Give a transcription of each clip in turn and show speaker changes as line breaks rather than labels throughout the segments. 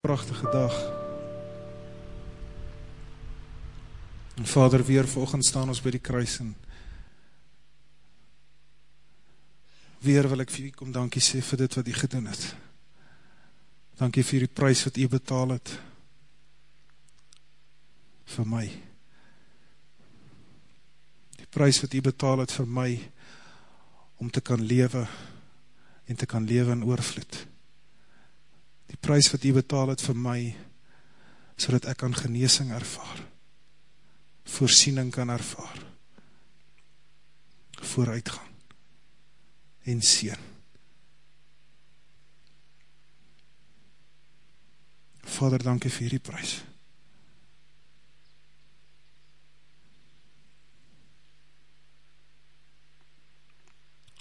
prachtige dag. En Vader, weer volgend staan ons by die kruis en weer wil ek vir u kom dankie sê vir dit wat u gedoen het. Dankie vir die prijs wat u betaal het vir my. Die prijs wat u betaal het vir my om te kan lewe en te kan lewe in oorvloed. Die prijs wat u betaal het vir my so dat ek kan geneesing ervaar voorsiening kan ervaar vooruitgang en sien. Vader, dankie vir die prijs.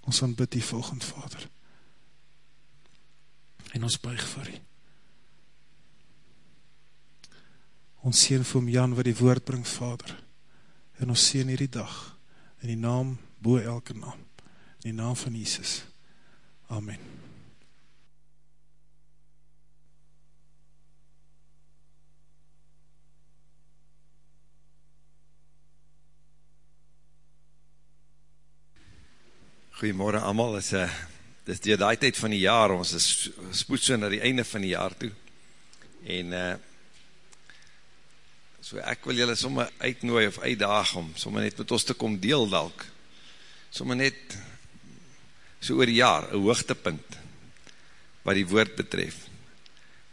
Ons aanbid die volgend, Vader. En ons buig vir die. Ons sien vir om Jan wat die woord bring, Vader. En ons sien hierdie dag, in die naam, boe elke naam, in die naam van Jesus. Amen.
Goeiemorgen allemaal, is, uh, is die, die tijd van die jaar, ons is spoed so na die einde van die jaar toe, en uh, so ek wil julle somme uitnooi of uitdaag om, somme net met ons te kom deel dalk, somme net so oor die jaar, een hoogtepunt, wat die woord betref,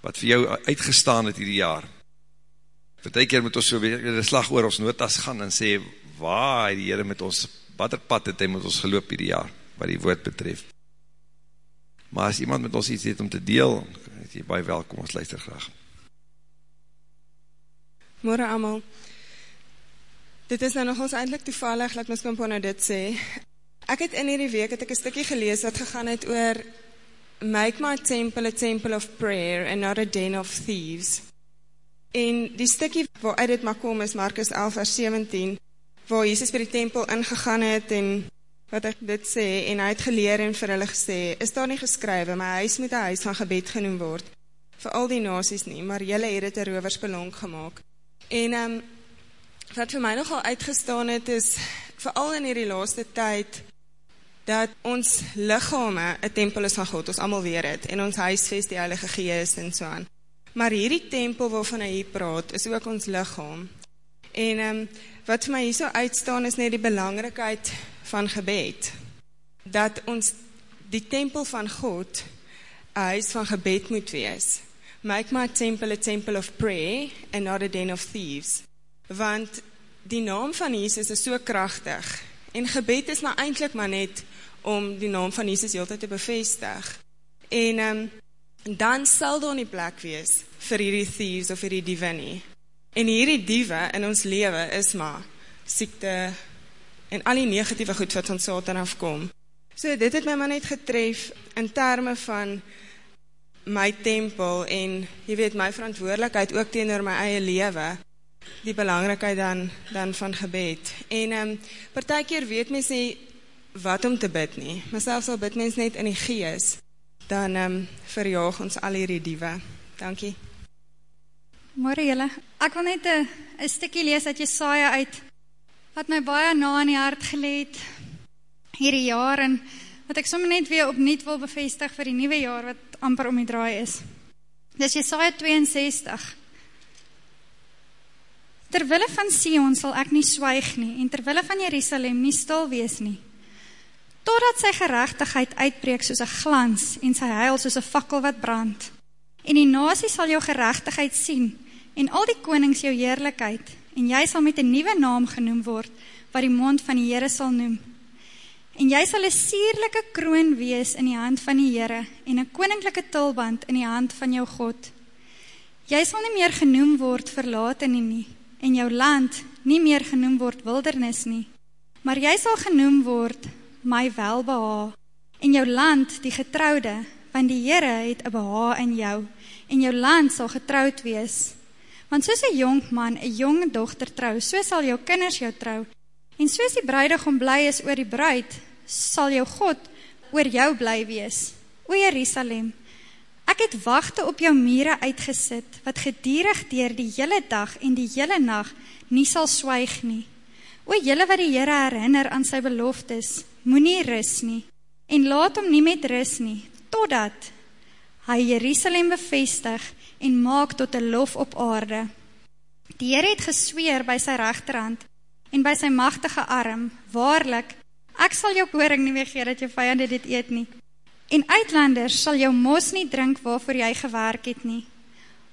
wat vir jou uitgestaan het hierdie jaar, vertreek keer moet ons so weer een slag oor ons notas gaan en sê, waar die Heere met ons wat er pad het hy met ons geloop hierdie jaar, wat die woord betref. Maar as iemand met ons iets het om te deel, is jy baie welkom, ons luister graag.
Morgen allemaal. Dit is nou nog ons eindelijk toevallig, laat ons kom nou dit sê. Ek het in hierdie week, het ek een stukkie gelees, wat gegaan het oor Make my temple a temple of prayer and not a den of thieves. En die stukkie waaruit dit maar kom is Markus 11 vers 17, waar Jesus by die tempel ingegaan het en wat ek dit sê, en hy het geleer en vir hulle gesê, is daar nie geskrywe, maar huis moet een huis van gebed genoem word, vir al die nasies nie, maar jylle het het een roversbelong gemaakt. En um, wat vir my nogal uitgestaan het, is vooral in hierdie laaste tyd, dat ons lichame een tempel is van God, ons allemaal weer het, en ons huisvest die Heilige Gees en so aan. Maar hierdie tempel waarvan hy hier praat, is ook ons lichaam. En um, wat vir my hier so uitstaan is net die belangrikheid van gebed. Dat ons die tempel van God een huis van gebed moet wees. Make my temple a temple of prayer and not a den of thieves. Want die naam van Jesus is so krachtig. En gebed is nou eindelijk maar net om die naam van Jesus heel te bevestig. En um, dan sal daar nie plek wees vir hierdie thieves of hierdie diewe nie. En hierdie diewe in ons leven is maar siekte en al die negatieve goed wat van Satan afkom. So dit het my maar net getref in termen van my tempel en jy weet my verantwoordelikheid ook teenoor my eie lewe die belangrikheid dan, dan van gebed. En um, partijkeer weet mens nie wat om te bid nie, maar selfs al bid mens net in die gees, dan um, verjaag ons al hierdie diewe. Dankie.
Morgen jylle, ek wil net een stikkie lees uit Jesaja uit, wat my baie na in die hart geleed, hierdie jaar, en wat ek soms net weer opnieuw wil bevestig vir die nieuwe jaar, wat amper om die draai is. Dis Jesaja 62. Terwille van Sion sal ek nie swaig nie, en terwille van Jerusalem nie stil wees nie, totdat sy gerechtigheid uitbreek soos een glans, en sy huil soos een fakkel wat brand. En die nasie sal jou gerechtigheid sien, en al die konings jou heerlijkheid, en jy sal met een nieuwe naam genoem word, wat die mond van die Heere sal noem. En jy sal een sierlijke kroon wees in die hand van die Heere, en een koninklijke tulband in die hand van jou God. Jy sal nie meer genoem word verlaten nie nie, en jou land nie meer genoem word wildernis nie, maar jy sal genoem word my welbeha, en jou land die getrouwde, want die Heere het een beha in jou, en jou land sal getrouwd wees, Want soos een jong man, een jong dochter trouw, so sal jou kinders jou trouw. En soos die bruidegom bly is oor die bruid, sal jou God oor jou bly wees. O Jerusalem, Ek het wagte op jou mure uitgesit wat gedierig deur die hele dag en die hele nag nie sal swyg nie. O julle wat die Here herinner aan sy beloftes, moenie rus nie en laat hom nie met rus nie totdat hy Jerusalem bevestig en maak tot 'n lof op aarde. Die Here het gesweer by sy regterhand en by sy magtige arm, waarlik, ek sal jou koring nie meer gee dat jou vyande dit eet nie. En uitlanders sal jou mos nie drink waarvoor jy gewerk het nie.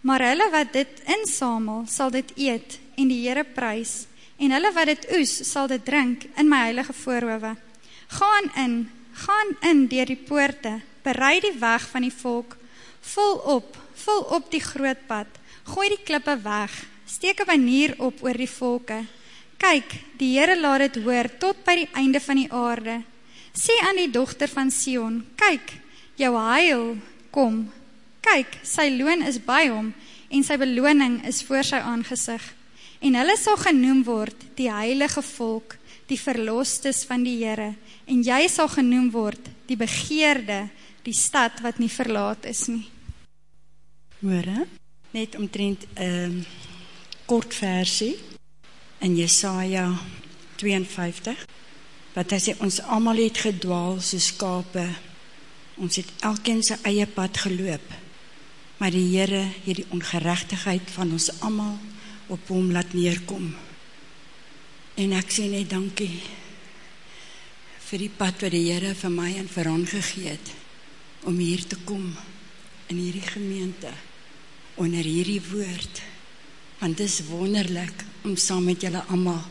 Maar hulle wat dit insamel, sal dit eet en die Here prys. En hulle wat dit oes, sal dit drink in my heilige voorhoewe. Gaan in, gaan in deur die poorte, berei die weg van die volk, vul op, vul op die groot pad, gooi die klippe weg, steek 'n banier op oor die volke. Kyk, die Here laat dit hoor tot by die einde van die aarde. Sê aan die dogter van Sion, kyk, jou heil kom. Kyk, sy loon is by hom en sy beloning is voor sy aangesig. En hulle sal genoem word die heilige volk, die verlosters van die Here, en jy sal genoem word die begeerde, die stad wat nie verlaat is nie.
Hoor, net omtrent 'n um, kort versie in Jesaja 52 wat hy sê ons almal het gedwaal so skape. Ons het elkeen sy eie pad geloop maar die Here het die ongeregtigheid van ons almal op hom laat neerkom. En ek sê net dankie vir die pad wat die Here vir my en vir hom gegee het om hier te kom in hierdie gemeente onder hierdie woord want dit is wonderlik om saam met julle almal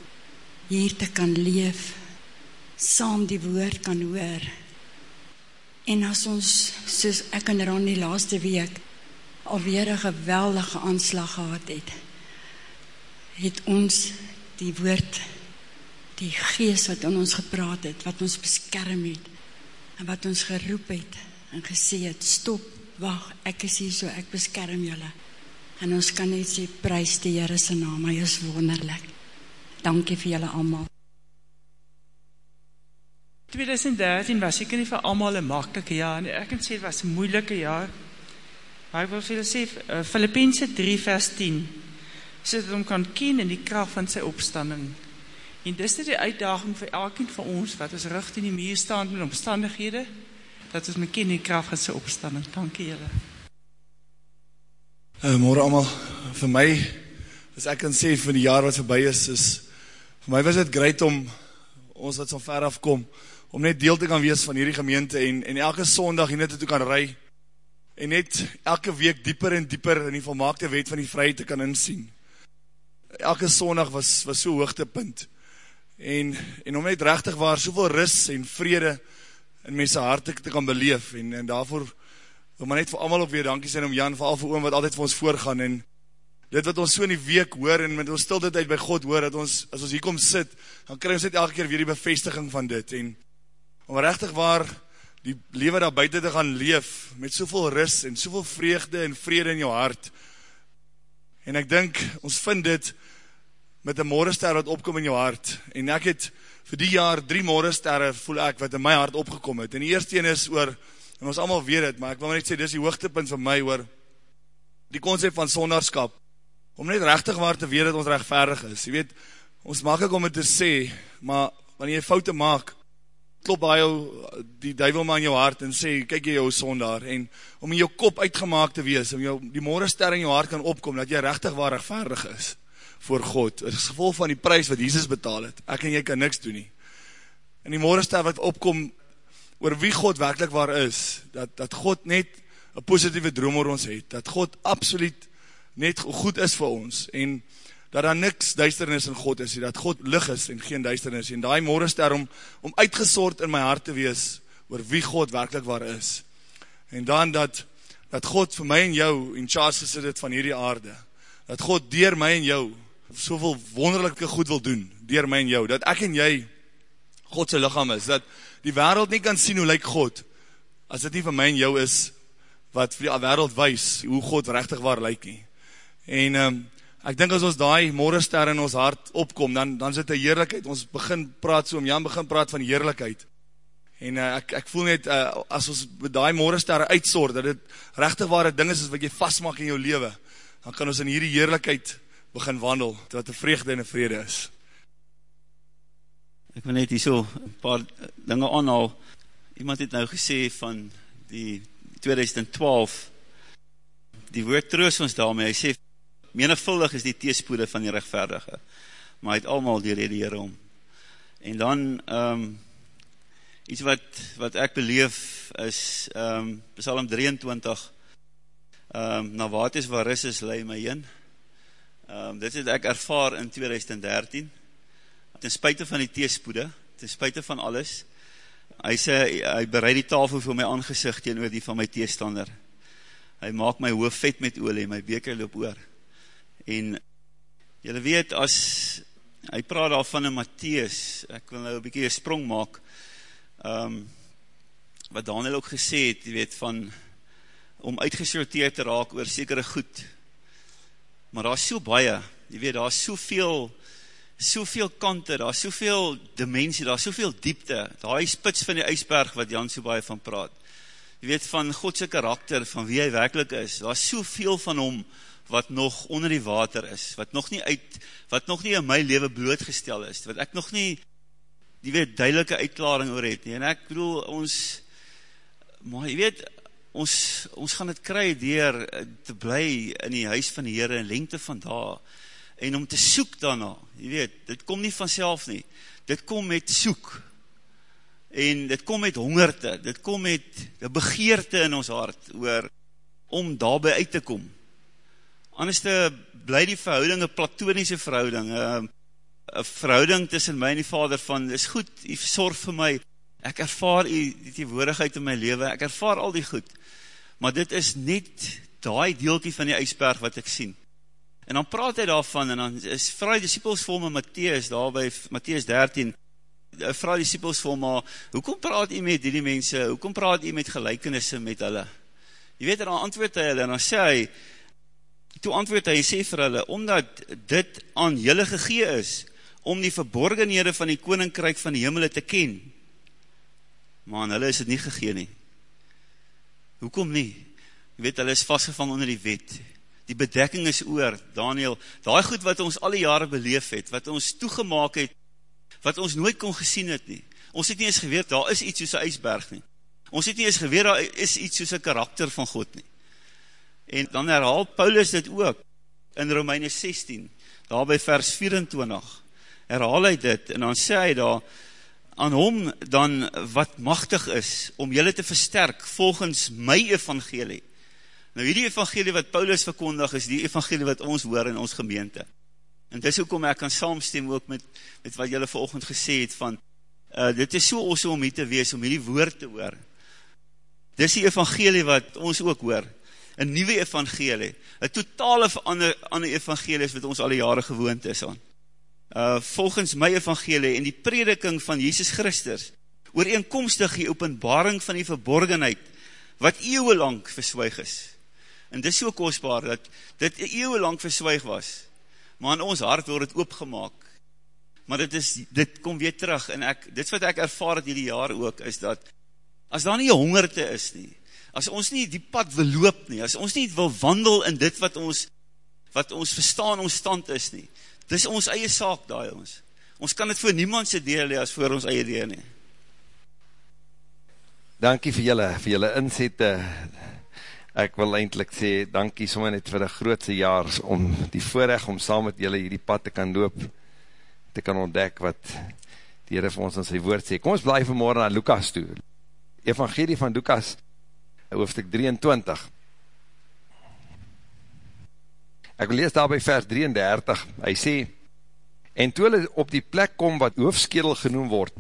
hier te kan leef saam die woord kan hoor. En as ons soos ek en Ron die laaste week alweer 'n geweldige aanslag gehad het, het ons die woord die gees wat in ons gepraat het, wat ons beskerm het en wat ons geroep het en gesê het stop, wag, ek is hier so ek beskerm julle. En ons kan net sê prys die Here se naam, hy is wonderlik. Dankie vir julle almal.
2013 was seker nie vir almal 'n maklike jaar nie. Ek kan sê dit was 'n moeilike jaar. Maar ek wil vir julle sê uh, Filippense 3 vers 10 sê dat ons kan ken in die krag van sy opstanding. En dis net die uitdaging vir elkeen van ons wat ons rug teen die muur staan met omstandighede dat ons moet ken die krag van sy opstanding. Dankie julle.
Uh, Môre almal, vir my as ek kan sê vir die jaar wat verby is is vir my was dit great om ons wat so ver af kom om net deel te kan wees van hierdie gemeente en, en elke sondag hier net te kan ry en net elke week dieper en dieper in die volmaakte wet van die vryheid te kan insien. Elke sondag was, was so hoogtepunt en, en om net rechtig waar soveel ris en vrede in mense harte te kan beleef en, en daarvoor wil maar net vir allemaal ook weer dankie sê om Jan, vooral vir oom wat altyd vir ons voorgaan en dit wat ons so in die week hoor en met ons stilte tijd by God hoor, dat ons, as ons hier kom sit, dan krijg ons net elke keer weer die bevestiging van dit en om rechtig waar die lewe daar buiten te gaan leef, met soveel ris en soveel vreugde en vrede in jou hart. En ek dink, ons vind dit met een morgenster wat opkom in jou hart. En ek het vir die jaar drie morgensterre voel ek wat in my hart opgekom het. En die eerste een is oor, en ons allemaal weet het, maar ek wil net sê, dit is die hoogtepunt van my oor die concept van sondarskap. Om net rechtig waar te weet dat ons rechtvaardig is. Je weet, ons maak ek om het te sê, maar wanneer jy foute maak, klop hy jou, die duivel maar in jou hart en sê, kyk jy jou sondaar, en om in jou kop uitgemaak te wees, om jou, die morgenster in jou hart kan opkom, dat jy rechtig waar rechtvaardig is, voor God, het is gevolg van die prijs wat Jesus betaal het, ek en jy kan niks doen nie, en die morgenster wat opkom, oor wie God werkelijk waar is, dat, dat God net een positieve droom oor ons het, dat God absoluut net goed is vir ons, en dat daar niks duisternis in God is, dat God lig is en geen duisternis, en die morgenster om, om uitgesort in my hart te wees, oor wie God werkelijk waar is, en dan dat, dat God vir my en jou in charge gesit het van hierdie aarde, dat God dier my en jou, soveel wonderlijke goed wil doen, dier my en jou, dat ek en jy, Godse lichaam is, dat die wereld nie kan sien hoe lyk God, as dit nie vir my en jou is, wat vir die wereld wees, hoe God rechtig waar lyk nie, en, um, Ek dink as ons daai morgenster in ons hart opkom, dan dan is dit 'n heerlikheid. Ons begin praat so om Jan begin praat van heerlikheid. En uh, ek, ek voel net, uh, as ons die morgensterre uitsort, dat het rechtig waar het ding is, is wat jy vastmaak in jou leven, dan kan ons in hierdie heerlijkheid begin wandel, wat een vreugde en een vrede is.
Ek wil net hier so een paar dinge aanhaal. Iemand het nou gesê van die 2012, die woord troos ons daarmee, hy sê, menigvuldig is die teespoede van die rechtvaardige, maar hy het allemaal die rede hier om. En dan, um, iets wat, wat ek beleef is, um, Psalm 23, um, na wat is waar is is, leid my in. Um, dit het ek ervaar in 2013, ten spuite van die teespoede, ten spuite van alles, hy sê, hy bereid die tafel vir my aangezicht teen die van my teestander. Hy maak my hoof vet met olie, my beker loop oor. En, jylle weet, as, hy praat daar van een Matthäus, ek wil nou een bykie een sprong maak, um, wat Daniel ook gesê het, weet, van, om uitgesorteerd te raak oor sekere goed, maar daar is so baie, jy weet, daar is soveel, soveel kante, daar is soveel dimensie, daar is soveel diepte, daar is spits van die ijsberg wat Jan so baie van praat. Jy weet van Godse karakter, van wie hy werkelijk is, daar is soveel van hom wat nog onder die water is, wat nog nie uit, wat nog nie in my leven blootgestel is, wat ek nog nie, die weet, duidelike uitklaring oor het nie, en ek bedoel, ons, maar jy weet, ons, ons gaan het kry dier te bly in die huis van die Heere in lengte van daar, en om te soek daarna, jy weet, dit kom nie vanself nie, dit kom met soek, en dit kom met hongerte, dit kom met die begeerte in ons hart, oor, om daarby uit te kom, anders te bly die verhouding, een platonische verhouding, een verhouding tussen my en die vader van, is goed, jy sorg vir my, ek ervaar die, die woordigheid in my leven, ek ervaar al die goed, maar dit is net die deelkie van die ijsberg wat ek sien, En dan praat hy daarvan, en dan is vraag die disciples vol met Matthäus, daar by Matthäus 13, eh, vraag die disciples vol, maar hoekom praat hy met die mense, hoekom praat hy met gelijkenisse met hulle? Je weet, en dan antwoord hy hulle, en dan sê hy, toe antwoord hy, en sê vir hulle, omdat dit aan julle gegee is, om die verborgenhede van die koninkryk van die hemel te ken, maar aan hulle is het nie gegee nie. Hoekom nie? Je weet, hulle is vastgevang onder die wet, die bedekking is oor, Daniel, die goed wat ons alle jare beleef het, wat ons toegemaak het, wat ons nooit kon gesien het nie, ons het nie eens geweer, daar is iets soos een ijsberg nie, ons het nie eens geweer, daar is iets soos een karakter van God nie, en dan herhaal Paulus dit ook, in Romeine 16, daar by vers 24, herhaal hy dit, en dan sê hy daar, aan hom dan wat machtig is, om julle te versterk, volgens my evangelie, Nou hierdie evangelie wat Paulus verkondig is die evangelie wat ons hoor in ons gemeente. En dis hoekom ek kan saamstem ook met, met wat julle vanochtend gesê het van, uh, dit is so awesome om hier te wees, om hierdie woord te hoor. Dis die evangelie wat ons ook hoor. Een nieuwe evangelie. Een totale ander, ander evangelie is wat ons alle jare gewoond is aan. Uh, volgens my evangelie en die prediking van Jesus Christus, ooreenkomstig die openbaring van die verborgenheid, wat eeuwe lang verswijg is, En dit is so kostbaar, dat dit eeuwe lang verswijg was, maar in ons hart word het oopgemaak. Maar dit, is, dit kom weer terug, en ek, dit wat ek ervaar het hierdie jaar ook, is dat, as daar nie hongerte is nie, as ons nie die pad wil loop nie, as ons nie wil wandel in dit wat ons, wat ons verstaan ons stand is nie, dit is ons eie saak daai ons. Ons kan het voor niemand sy deel hee, as voor ons eie deel nie.
Dankie vir julle, vir julle inzette, ek wil eindelijk sê, dankie sommer net vir die grootste jaar, om die voorrecht om saam met julle hierdie pad te kan loop, te kan ontdek wat die Heere vir ons in sy woord sê. Kom ons blijf vanmorgen aan Lukas toe. Evangelie van Lukas, hoofdstuk 23. Ek wil lees daar by vers 33, hy sê, en toe hulle op die plek kom wat hoofskedel genoem word,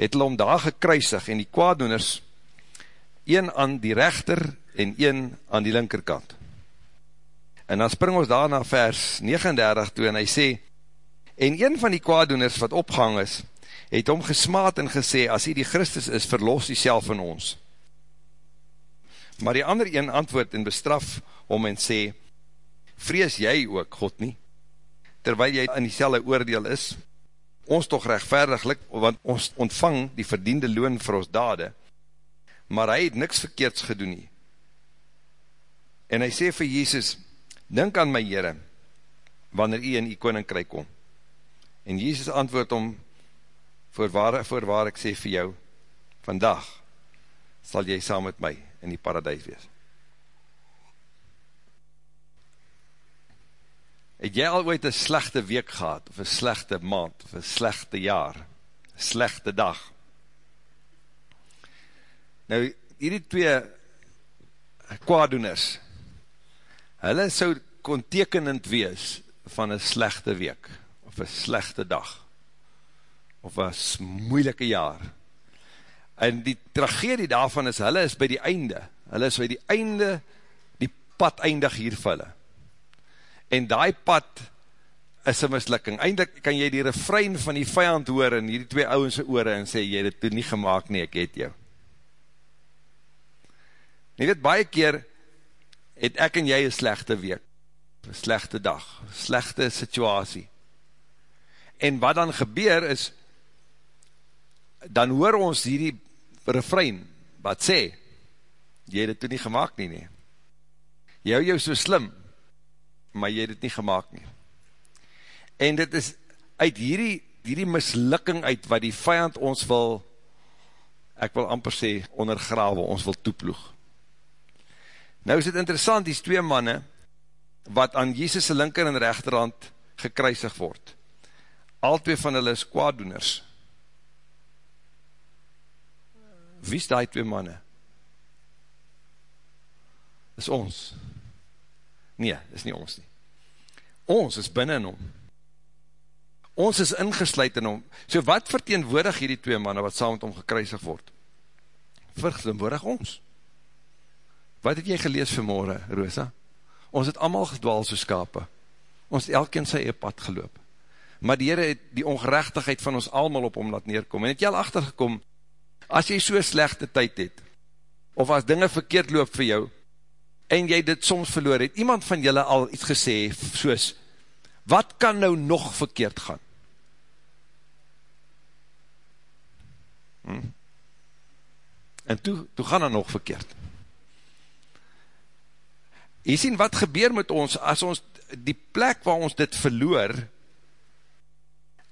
het hulle om daar gekruisig en die kwaaddoeners, een aan die rechter en een aan die linkerkant. En dan spring ons daar na vers 39 toe en hy sê, en een van die kwaaddoeners wat opgang is, het om gesmaad en gesê, as hy die Christus is, verlos hy self van ons. Maar die ander een antwoord en bestraf om en sê, vrees jy ook God nie, terwyl jy in die selle oordeel is, ons toch rechtvaardiglik, want ons ontvang die verdiende loon vir ons dade, maar hy het niks verkeerds gedoen nie. En hy sê vir Jezus, Dink aan my Heere, wanneer jy in die koninkryk kom. En Jezus antwoord om, voorwaar, voorwaar ek sê vir jou, vandag sal jy saam met my in die paradijs wees. Het jy al ooit een slechte week gehad, of een slechte maand, of een slechte jaar, een slechte dag? Nou, hierdie twee kwaadoeners, hulle sou kon tekenend wees van een slechte week, of een slechte dag, of een moeilike jaar. En die tragedie daarvan is, hulle is by die einde, hulle is by die einde, die pad eindig hier vir hulle en die pad is een mislukking. Eindelijk kan jy die refrein van die vijand hoor in die twee ouwense oore en sê, jy het het nie gemaakt nie, ek het jou. Nie weet, baie keer het ek en jy een slechte week, een slechte dag, een slechte situasie. En wat dan gebeur is, dan hoor ons hierdie refrein, wat sê, jy het het nie gemaakt nie nie. Jy hou jou so slim, maar jy het het nie gemaakt nie. En dit is uit hierdie, hierdie mislukking uit, wat die vijand ons wil, ek wil amper sê, ondergrawe, ons wil toeploeg. Nou is het interessant, die twee manne, wat aan Jesus' linker en rechterhand gekruisig word. Al twee van hulle is kwaaddoeners. Wie is die twee manne? Is ons. Nee, is nie ons nie. Ons is binnen in hom. Ons is ingesluid in hom. So wat verteenwoordig hierdie twee manne wat saam met hom gekruisig word? Verteenwoordig ons. Wat het jy gelees vanmorgen, Rosa? Ons het allemaal gedwaal so skape. Ons het elkeen sy pad geloop. Maar die Heere het die ongerechtigheid van ons allemaal op hom laat neerkom. En het jy al achtergekom, as jy so slechte tyd het, of as dinge verkeerd loop vir jou, en jy dit soms verloor het, iemand van julle al iets gesê, soos, wat kan nou nog verkeerd gaan? Hm? En toe, toe gaan dan nog verkeerd. Jy sien, wat gebeur met ons, as ons die plek waar ons dit verloor,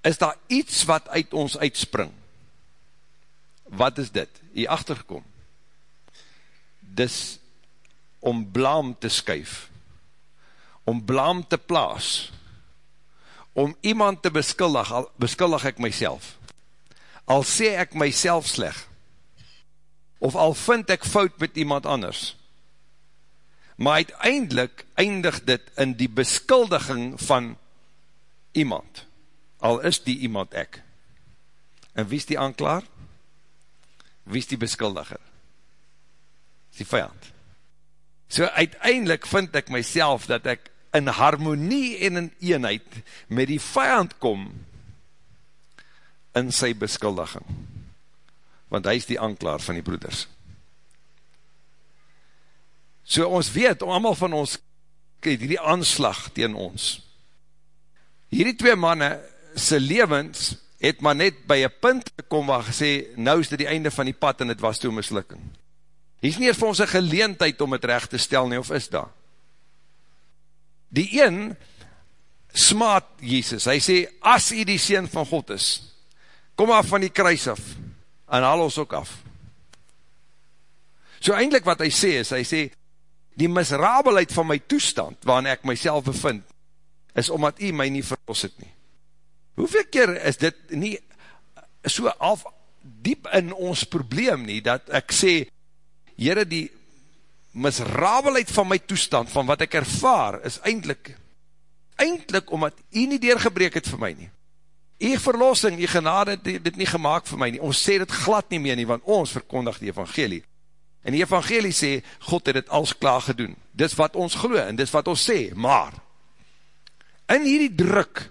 is daar iets wat uit ons uitspring. Wat is dit? Jy achtergekom. Dis om blaam te skuif, om blaam te plaas, om iemand te beskuldig, al beskuldig ek myself, al sê ek myself sleg, of al vind ek fout met iemand anders, maar uiteindelik eindig dit in die beskuldiging van iemand, al is die iemand ek. En wie is die aanklaar? Wie is die beskuldiger? Is die vijand. So uiteindelik vind ek myself dat ek in harmonie en in eenheid met die vijand kom in sy beskuldiging. Want hy is die aanklaar van die broeders. So ons weet, allemaal van ons kyk die aanslag tegen ons. Hierdie twee manne sy levens het maar net by een punt gekom waar gesê, nou is dit die einde van die pad en het was toe mislukking. Hier is nie vir ons een geleentheid om het recht te stel nie, of is daar? Die een smaat Jesus, hy sê, as hy die Seen van God is, kom af van die kruis af, en haal ons ook af. So eindelijk wat hy sê is, hy sê, die misrabelheid van my toestand, waarin ek myself bevind, is omdat hy my nie verlos het nie. Hoeveel keer is dit nie so af diep in ons probleem nie, dat ek sê, Heere, die misrabelheid van my toestand, van wat ek ervaar, is eindelijk, eindelijk omdat jy nie deurgebreek het vir my nie. Jy verlossing, jy genade het dit nie gemaakt vir my nie. Ons sê dit glad nie meer nie, want ons verkondig die evangelie. En die evangelie sê, God het dit als klaar gedoen. Dis wat ons geloof, en dis wat ons sê, maar, in hierdie druk,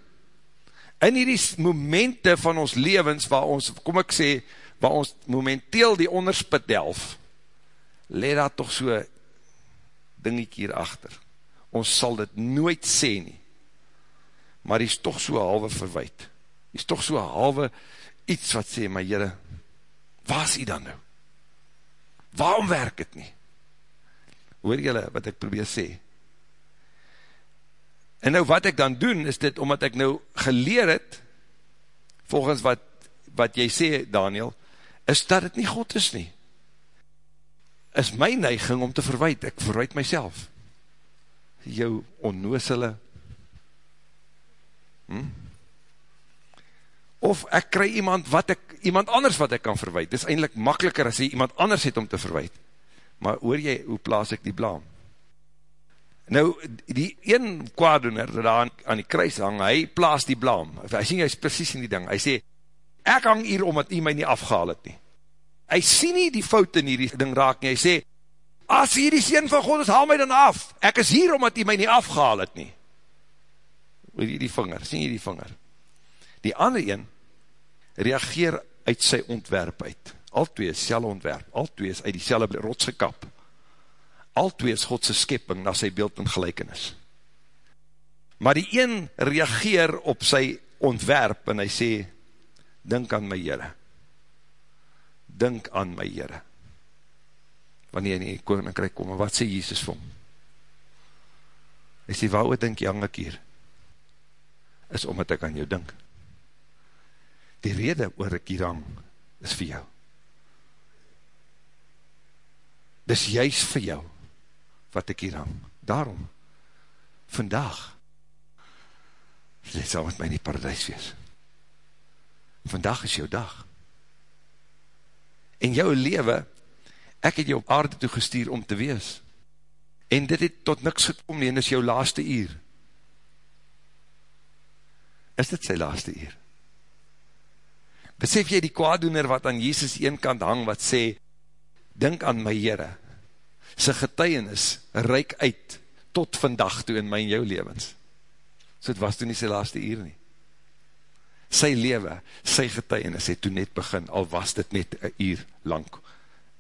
in hierdie momente van ons levens, waar ons, kom ek sê, waar ons momenteel die onderspit delf, let daar toch so dingiekie hierachter. Ons sal dit nooit sê nie, maar die is toch so halwe verwijt. is toch so halwe iets wat sê, my jyre, waar is hy dan nou? Waarom werk het nie? Hoor jylle wat ek probeer sê? En nou wat ek dan doen, is dit omdat ek nou geleer het, volgens wat, wat jy sê, Daniel, is dat het nie God is nie. Is my neiging om te verwijt, ek verwijt myself. Jou onnoosele. Hm? Of ek kry iemand, wat ek, iemand anders wat ek kan verwijt. Dit is eindelijk makkeliker as jy iemand anders het om te verwijt. Maar oor jy, hoe plaas ek die blaam? Nou, die een kwaaddoener, dat daar aan die kruis hang, hy plaas die blaam. Hy sien, hy is precies in die ding. Hy sê, ek hang hier omdat hy my nie afgehaal het nie. Hy sien nie die fout in hierdie ding raak nie. Hy sê, as hier die sien van God is, haal my dan af. Ek is hier omdat hy my nie afgehaal het nie. Hoor jy die vinger, sien jy die vinger? Die ander een, reageer uit sy ontwerp uit. Al twee is sel ontwerp, al twee is uit die selle rotsgekap al twee is Godse skepping na sy beeld en gelijkenis. Maar die een reageer op sy ontwerp en hy sê, Dink aan my Heere. Dink aan my Heere. Wanneer hy in die koninkrijk kom, wat sê Jesus vir hom? Hy sê, wou dink jang ek hier? Is omdat ek aan jou dink. Die rede oor ek hier hang, is vir jou. Dis juist vir jou wat ek hier hang. Daarom, vandag, jy sal met my in die paradijs wees. Vandag is jou dag. En jou leven, ek het jou op aarde toe gestuur om te wees. En dit het tot niks gekom nie, en is jou laaste uur. Is dit sy laaste uur? Besef jy die kwaaddoener wat aan Jesus een kant hang, wat sê, Dink aan my Heere, sy getuienis reik uit tot vandag toe in my en jou levens. So het was toen nie sy laaste uur nie. Sy lewe, sy getuienis het toen net begin, al was dit net een uur lang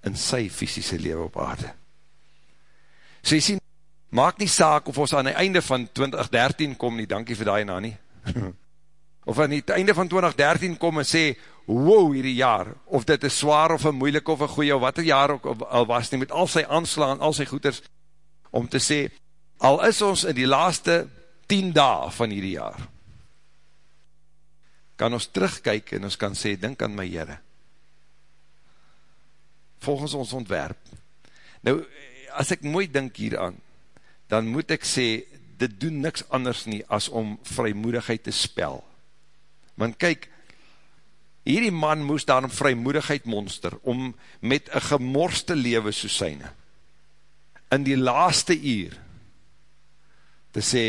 in sy fysische lewe op aarde. So jy sien, maak nie saak of ons aan die einde van 2013 kom nie, dankie vir die na nie, of aan die einde van 2013 kom en sê, wow hierdie jaar, of dit is zwaar of een moeilik of een goeie, of wat een jaar ook al was nie, met al sy aanslaan, al sy goeders, om te sê, al is ons in die laaste 10 dae van hierdie jaar, kan ons terugkyk en ons kan sê, denk aan my Heere, volgens ons ontwerp. Nou, as ek mooi denk hieraan, dan moet ek sê, dit doen niks anders nie, as om vrymoedigheid te spel. Want kyk, hierdie man moes daarom vrymoedigheid monster, om met een gemorste lewe soos syne, in die laaste uur, te sê,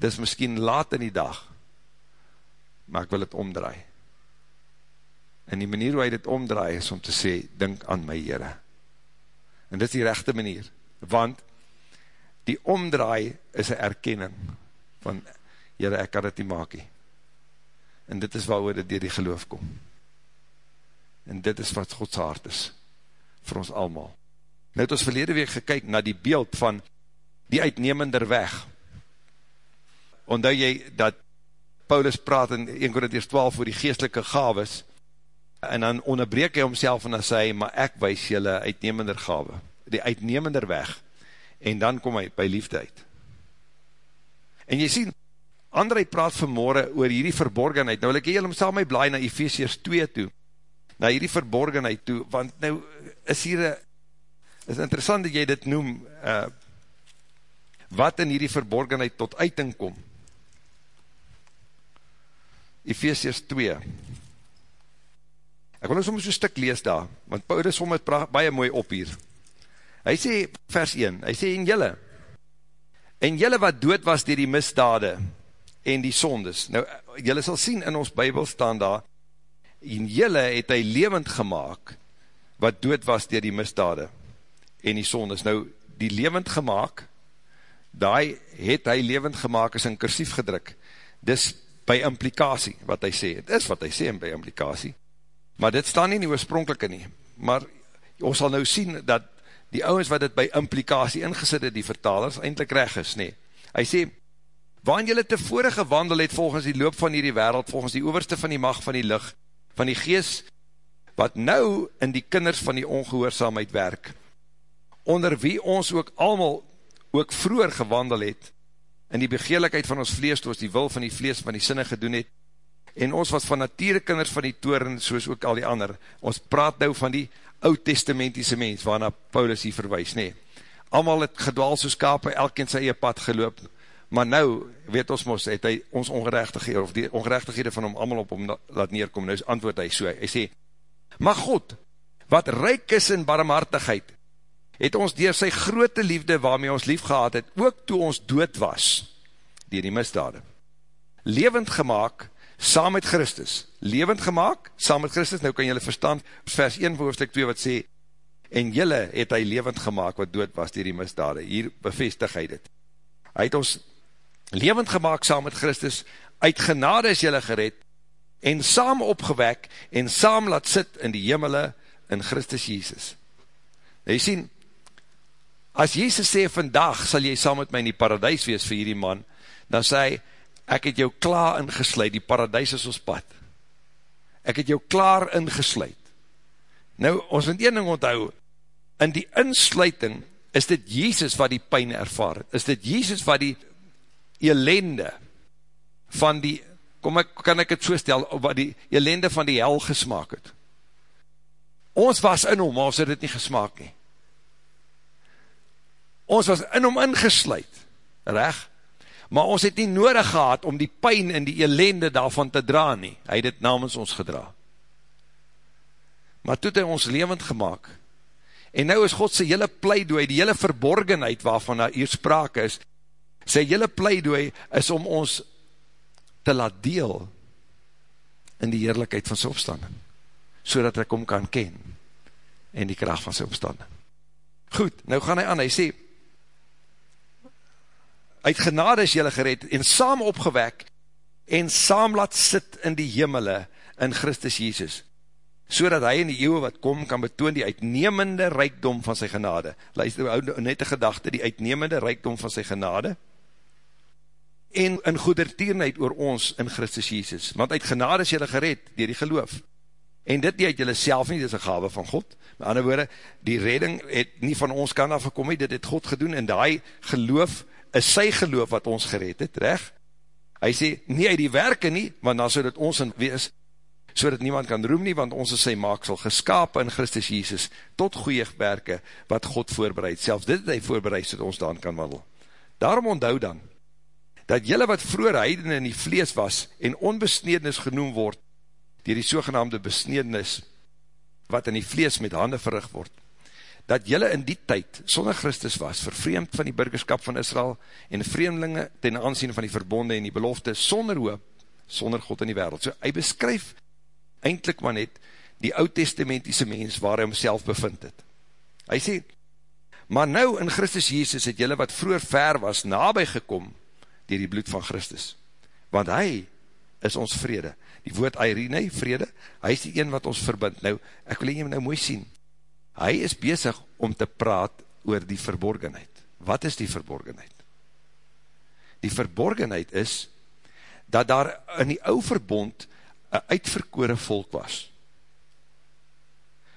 dis miskien laat in die dag, maar ek wil het omdraai. En die manier hoe hy dit omdraai, is om te sê, dink aan my Heere. En dit is die rechte manier, want die omdraai is een erkenning, van, Heere, ek kan dit nie maak nie en dit is waar dit dier die geloof kom. En dit is wat Gods hart is, vir ons allemaal. Nou het ons verlede week gekyk na die beeld van die uitnemender weg. Ondou jy dat Paulus praat in 1 Korinties 12 voor die geestelike gaves, en dan onderbreek hy homself en dan sê hy, maar ek wees jylle uitnemender gave, die uitnemender weg, en dan kom hy by liefde uit. En jy sien, André praat vanmorgen oor hierdie verborgenheid. Nou wil ek hier saam my blaai na Ephesians 2 toe. Na hierdie verborgenheid toe. Want nou is hier, is interessant dat jy dit noem, uh, wat in hierdie verborgenheid tot uiting kom. Ephesians 2. Ek wil nou soms so stuk lees daar, want Paulus som het baie mooi op hier. Hy sê, vers 1, hy sê, en jylle, en jylle wat dood was dier die misdade, en die sondes. Nou, jylle sal sien in ons bybel staan daar, en jylle het hy levend gemaakt, wat dood was dier die misdade, en die sondes. Nou, die levend gemaakt, daai het hy levend gemaakt, is in kursief gedruk. Dis by implikatie, wat hy sê. Het is wat hy sê by implikatie. Maar dit staan nie in die oorspronkelike nie. Maar ons sal nou sien, dat die ouwens wat dit by implikatie ingesit het, die vertalers, eindelijk reg is, nee. Hy sê, waarin jylle tevore gewandel het volgens die loop van hierdie wereld, volgens die overste van die macht van die licht, van die gees, wat nou in die kinders van die ongehoorzaamheid werk, onder wie ons ook allemaal ook vroeger gewandel het, in die begeerlikheid van ons vlees, toe ons die wil van die vlees van die sinne gedoen het, en ons was van nature kinders van die toren, soos ook al die ander, ons praat nou van die oud-testamentiese mens, waarna Paulus hier verwijs, nee, allemaal het gedwaal soos kape, elkeen sy eie pad geloop, maar nou, weet ons mos, het hy ons ongerechtighede, of die ongerechtighede van hom allemaal op hom laat neerkom, nou antwoord hy so, hy sê, maar God, wat ryk is in barmhartigheid, het ons dier sy grote liefde, waarmee ons lief gehad het, ook toe ons dood was, dier die misdade, levend gemaakt, saam met Christus, levend gemaakt, saam met Christus, nou kan jylle verstaan, vers 1 hoofdstuk 2 wat sê, en jylle het hy levend gemaakt, wat dood was dier die misdade, hier bevestig hy dit, hy het ons levend gemaakt saam met Christus, uit genade is jylle gered, en saam opgewek, en saam laat sit in die jimmele, in Christus Jesus. Nou jy sien, as Jesus sê, vandag sal jy saam met my in die paradijs wees vir hierdie man, dan sê hy, ek het jou klaar ingesluid, die paradijs is ons pad. Ek het jou klaar ingesluid. Nou, ons moet een ding onthou, in die insluiting, is dit Jesus wat die pijn ervaar, is dit Jesus wat die elende van die, kom ek, kan ek het so stel, wat die elende van die hel gesmaak het. Ons was in hom, maar ons het het nie gesmaak nie. Ons was in hom ingesluid, reg? Maar ons het nie nodig gehad om die pijn en die elende daarvan te dra nie. Hy het het namens ons gedra. Maar toe het hy ons levend gemaakt. En nou is God sy hele pleidooi, die hele verborgenheid waarvan daar hier sprake is, sy hele pleidooi is om ons te laat deel in die heerlijkheid van sy opstanding, so dat ek om kan ken en die kracht van sy opstanding. Goed, nou gaan hy aan, hy sê, uit genade is jylle gered en saam opgewek en saam laat sit in die jimmele in Christus Jesus, so dat hy in die eeuwe wat kom kan betoon die uitnemende rijkdom van sy genade. Luister, net een gedachte, die uitnemende rijkdom van sy genade, en in goedertierenheid oor ons in Christus Jesus, want uit genade is jylle gered, dier die geloof, en dit nie uit jylle self nie, dit is een gave van God, met ander woorde, die redding het nie van ons kan afgekom, dit het God gedoen, en die geloof is sy geloof wat ons gered het, recht, hy sê, nie uit die werke nie, want dan so dat ons in wees, so dat niemand kan roem nie, want ons is sy maaksel, geskapen in Christus Jesus, tot goeie werke, wat God voorbereid, selfs dit het hy voorbereid, so dat ons dan kan wandel. Daarom onthou dan, dat jylle wat vroeger heidene in die vlees was en onbesnedenis genoem word, dier die sogenaamde besnedenis, wat in die vlees met hande verrig word, dat jylle in die tyd sonder Christus was, vervreemd van die burgerskap van Israel, en vreemdelinge ten aansien van die verbonde en die belofte, sonder hoop, sonder God in die wereld. So hy beskryf eindelijk maar net die oud-testamentiese mens waar hy homself bevind het. Hy sê, maar nou in Christus Jezus het jylle wat vroeger ver was, nabij gekom, dier die bloed van Christus. Want hy is ons vrede. Die woord Irene, vrede, hy is die een wat ons verbind. Nou, ek wil jy nou mooi sien. Hy is bezig om te praat oor die verborgenheid. Wat is die verborgenheid? Die verborgenheid is, dat daar in die ou verbond een uitverkore volk was,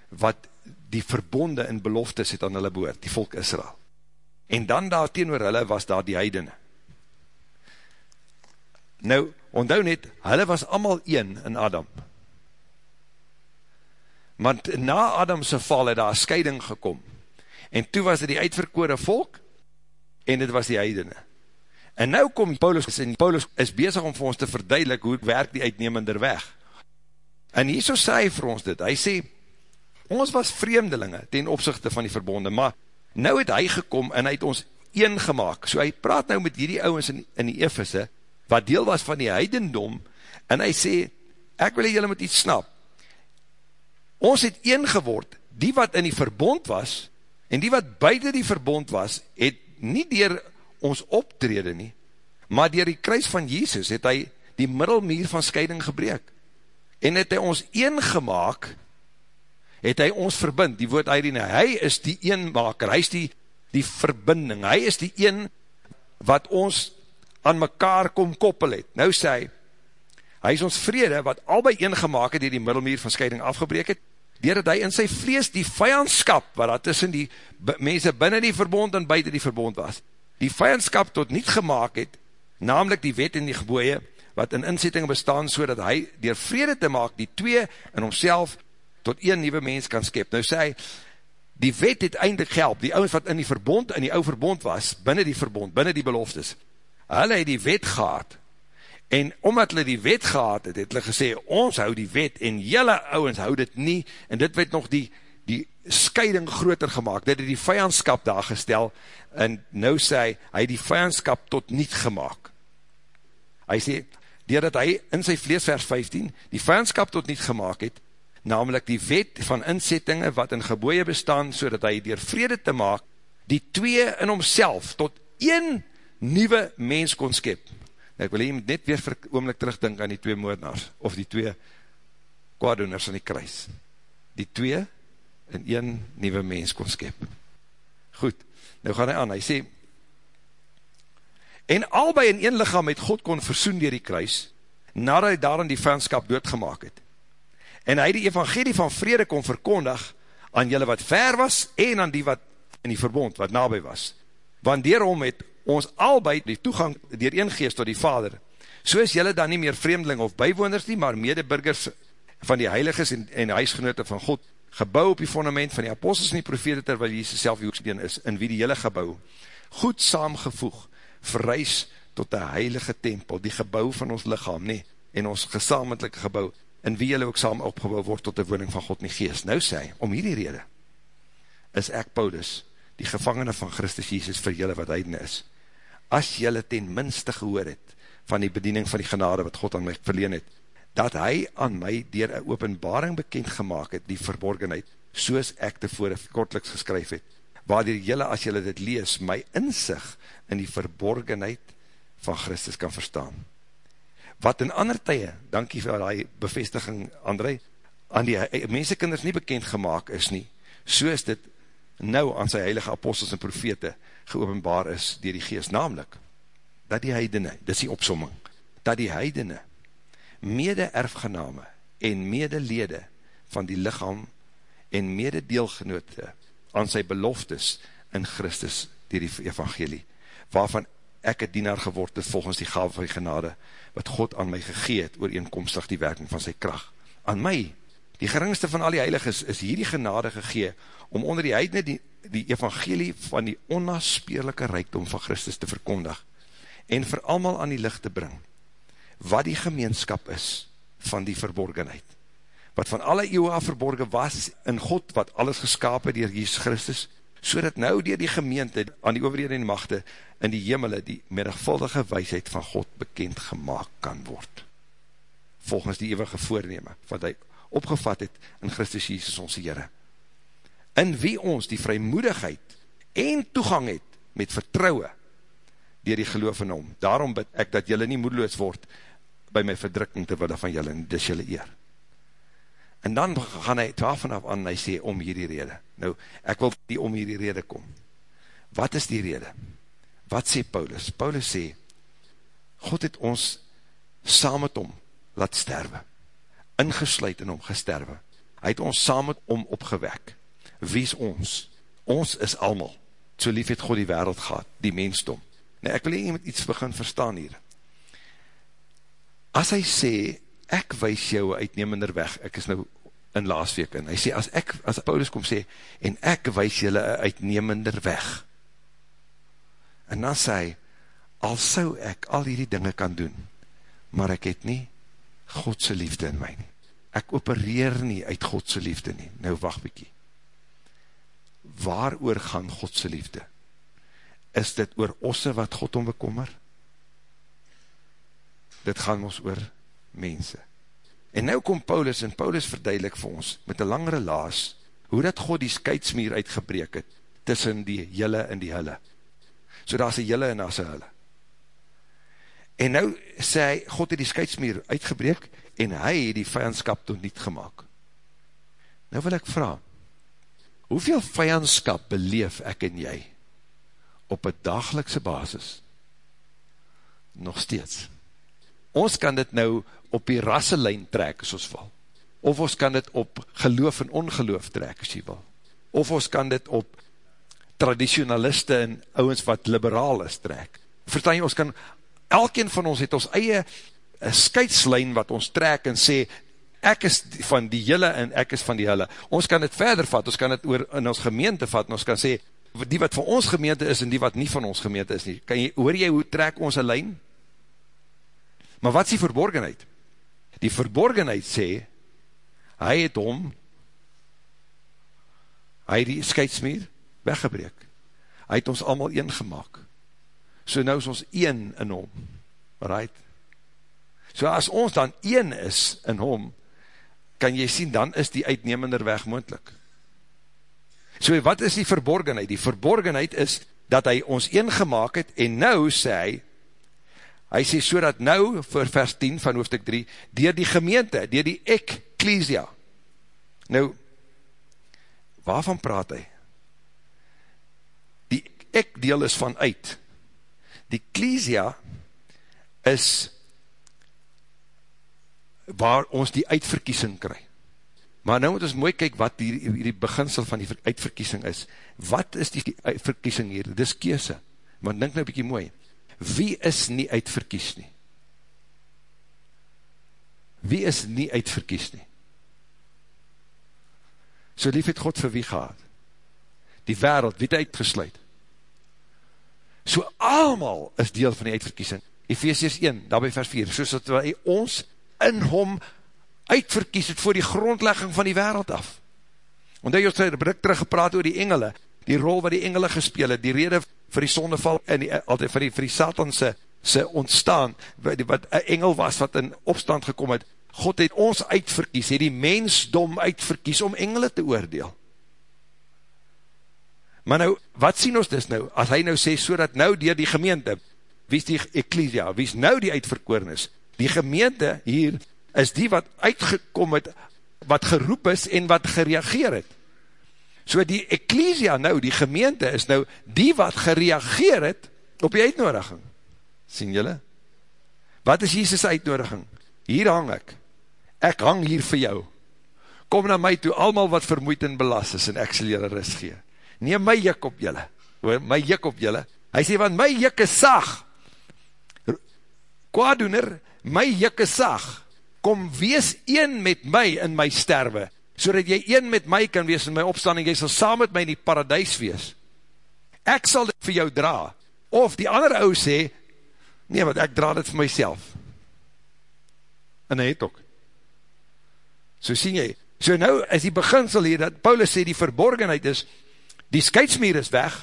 wat die verbonde in beloftes het aan hulle boord, die volk Israel. En dan daar teenoor hulle was daar die heidene. Nou, onthou net, hulle was allemaal een in Adam. Want na Adamse val het daar scheiding gekom. En toe was dit die uitverkore volk, en dit was die heidene. En nou kom Paulus, en Paulus is bezig om vir ons te verduidelik, hoe werk die uitnemender weg. En hier so sê hy vir ons dit, hy sê, ons was vreemdelinge ten opzichte van die verbonde, maar nou het hy gekom en hy het ons een gemaakt. So hy praat nou met hierdie ouwens in, in die Ephese, wat deel was van die heidendom, en hy sê, ek wil julle met iets snap, ons het een geword, die wat in die verbond was, en die wat buiten die verbond was, het nie dier ons optrede nie, maar dier die kruis van Jesus, het hy die middelmuur van scheiding gebreek, en het hy ons een gemaakt, het hy ons verbind, die woord Irene, hy is die eenmaker, hy is die, die verbinding, hy is die een wat ons aan mekaar kom koppel het. Nou sê hy, hy is ons vrede wat albei een gemaakt het die die middelmuur van scheiding afgebreek het, doordat hy in sy vlees die vijandskap, wat dat tussen die mense binnen die verbond en buiten die verbond was, die vijandskap tot niet gemaakt het, namelijk die wet en die geboeie, wat in inzetting bestaan, so dat hy door vrede te maak, die twee in homself tot een nieuwe mens kan skep. Nou sê hy, die wet het eindelijk gehelp, die ouwens wat in die verbond, in die ouwe verbond was, binnen die verbond, binnen die beloftes, hulle het die wet gehad, en omdat hulle die wet gehad het, het hulle gesê, ons hou die wet, en jylle ouwens hou dit nie, en dit werd nog die, die scheiding groter gemaakt, dit het die vijandskap daar gestel, en nou sê hy, hy die vijandskap tot niet gemaakt. Hy sê, doordat hy in sy vlees vers 15, die vijandskap tot niet gemaakt het, namelijk die wet van inzettinge wat in geboeie bestaan, so dat hy dier vrede te maak, die twee in homself tot een nieuwe mens kon skep. Ek wil hier net weer vir oomlik terugdink aan die twee moordenaars, of die twee kwaaddoeners aan die kruis. Die twee in een nieuwe mens kon skep. Goed, nou gaan hy aan, hy sê, en albei in een lichaam met God kon versoen dier die kruis, nadat hy daarin die vijandskap doodgemaak het. En hy die evangelie van vrede kon verkondig aan julle wat ver was, en aan die wat in die verbond, wat nabij was. Want dierom het ons albei die toegang dier een geest tot die vader. So is julle dan nie meer vreemdeling of bijwoners nie, maar medeburgers van die heiliges en, en huisgenote van God, gebouw op die fundament van die apostels en die profete, terwyl Jesus self die hoeksbeen is, in wie die hele gebouw, goed saamgevoeg, verreis tot die heilige tempel, die gebouw van ons lichaam, nie, en ons gesamentlijke gebouw, in wie jylle ook saam opgebouw word tot die woning van God in die geest. Nou sê, om hierdie rede, is ek Paulus, die gevangene van Christus Jesus vir jylle wat heidene is. As jylle ten minste gehoor het, van die bediening van die genade wat God aan my verleen het, dat hy aan my dier een openbaring bekend gemaakt het, die verborgenheid, soos ek tevore kortliks geskryf het, waardoor jylle, as jylle dit lees, my inzicht in die verborgenheid van Christus kan verstaan. Wat in ander tye, dankie vir die bevestiging, André, aan die mensekinders nie bekend gemaakt is nie, so is dit nou aan sy heilige apostels en profete geopenbaar is dier die geest, namelijk, dat die heidene, dit is die opsomming, dat die heidene mede erfgename en mede lede van die lichaam en mede deelgenote aan sy beloftes in Christus dier die evangelie, waarvan ek het dienaar geword het volgens die gave van die genade, wat God aan my gegeet oor eenkomstig die werking van sy kracht. Aan my, die geringste van al die heiliges, is hier die genade gegee, om onder die heidne die, die evangelie van die onnaspeerlijke rijkdom van Christus te verkondig, en vir allemaal aan die licht te bring, wat die gemeenskap is van die verborgenheid, wat van alle eeuwe af verborgen was in God, wat alles geskapen dier Jesus Christus, so dat nou dier die gemeente aan die overheden en machte in die hemele die menigvuldige wijsheid van God bekend gemaakt kan word. Volgens die eeuwige voorneme, wat hy opgevat het in Christus Jesus onze Heere. In wie ons die vrymoedigheid en toegang het met vertrouwe dier die geloof in hom. Daarom bid ek dat jylle nie moedeloos word by my verdrukking terwille van jylle en dis jylle eer. En dan gaan hy twaalf vanaf aan hy sê om hierdie rede. Nou, ek wil die om hierdie rede kom. Wat is die rede? Wat sê Paulus? Paulus sê, God het ons saam met hom laat sterwe. Ingesluid in hom gesterwe. Hy het ons saam met hom opgewek. Wie is ons? Ons is almal. So lief het God die wereld gehad, die mensdom. Nou, ek wil hier met iets begin verstaan hier. As hy sê, ek wees jou uitnemender weg, ek is nou in laasweek in, hy sê, as ek, as Paulus kom sê, en ek wees julle uitnemender weg, en dan sê hy, al sou ek al hierdie dinge kan doen, maar ek het nie Godse liefde in my nie, ek opereer nie uit Godse liefde nie, nou wacht bykie, waar oor gaan Godse liefde? Is dit oor osse wat God ombekommer? Dit gaan ons oor mense. En nou kom Paulus, en Paulus verduidelik vir ons, met een langere laas, hoe dat God die skeidsmuur uitgebreek het, tussen die jylle en die hulle. So daar is een jylle en daar is een hulle. En nou sê hy, God het die skeidsmuur uitgebreek, en hy het die vijandskap toen niet gemaakt. Nou wil ek vraag, hoeveel vijandskap beleef ek en jy, op een dagelikse basis, nog steeds. Ons kan dit nou op die rasselijn trek as ons wil. Of ons kan dit op geloof en ongeloof trek as jy wil. Of ons kan dit op traditionaliste en ouwens wat liberaal is trek. Verstaan jy, ons kan, elkeen van ons het ons eie scheidslijn wat ons trek en sê, ek is van die jylle en ek is van die jylle. Ons kan dit verder vat, ons kan dit oor in ons gemeente vat, en ons kan sê, die wat van ons gemeente is en die wat nie van ons gemeente is nie. Kan jy, hoor jy hoe trek ons een lijn? Maar wat is die verborgenheid? Die verborgenheid sê, hy het om, hy het die scheidsmeer weggebreek. Hy het ons allemaal een gemaakt. So nou is ons een in hom. Right? So as ons dan een is in hom, kan jy sien, dan is die uitnemender weg moendlik. So wat is die verborgenheid? Die verborgenheid is, dat hy ons een gemaakt het, en nou sê hy, hy sê so dat nou, voor vers 10 van hoofdstuk 3, dier die gemeente, dier die ecclesia, nou, waarvan praat hy? Die ek deel is van uit, die ecclesia is waar ons die uitverkiesing kry. Maar nou moet ons mooi kyk wat die, die beginsel van die uitverkiesing is. Wat is die uitverkiesing hier? Dit is keese. Maar denk nou bykie mooi. Wie is nie uitverkies nie? Wie is nie uitverkies nie? So lief het God vir wie gehad? Die wereld, wie het uitgesluit? So allemaal is deel van die uitverkiesing. Ephesians 1, daarby vers 4, soos dat hy ons in hom uitverkies het voor die grondlegging van die wereld af. Want hy het sy brik teruggepraat oor die engele, die rol wat die engele gespeel het, die rede vir die sondeval en die, altyd vir die, vir die satanse se ontstaan, wat een engel was wat in opstand gekom het, God het ons uitverkies, het die mensdom uitverkies om engele te oordeel. Maar nou, wat sien ons dus nou, as hy nou sê, so dat nou dier die gemeente, wie is die ecclesia, wie is nou die uitverkoornis, die gemeente hier is die wat uitgekom het, wat geroep is en wat gereageer het. So die ecclesia nou, die gemeente is nou die wat gereageer het op die uitnodiging. Sien julle? Wat is Jesus uitnodiging? Hier hang ek. Ek hang hier vir jou. Kom na my toe, almal wat vermoeid en belast is en ek sal julle rust gee. Neem my jik op julle. My jik op julle. Hy sê, want my jik is sag. Kwaaddoener, my jik is sag kom wees een met my in my sterwe, so dat jy een met my kan wees in my opstanding, jy sal saam met my in die paradijs wees. Ek sal dit vir jou dra. Of die ander ou sê, nee, want ek dra dit vir myself. En hy het ook. So sien jy, so nou is die beginsel hier, dat Paulus sê die verborgenheid is, die skeidsmeer is weg,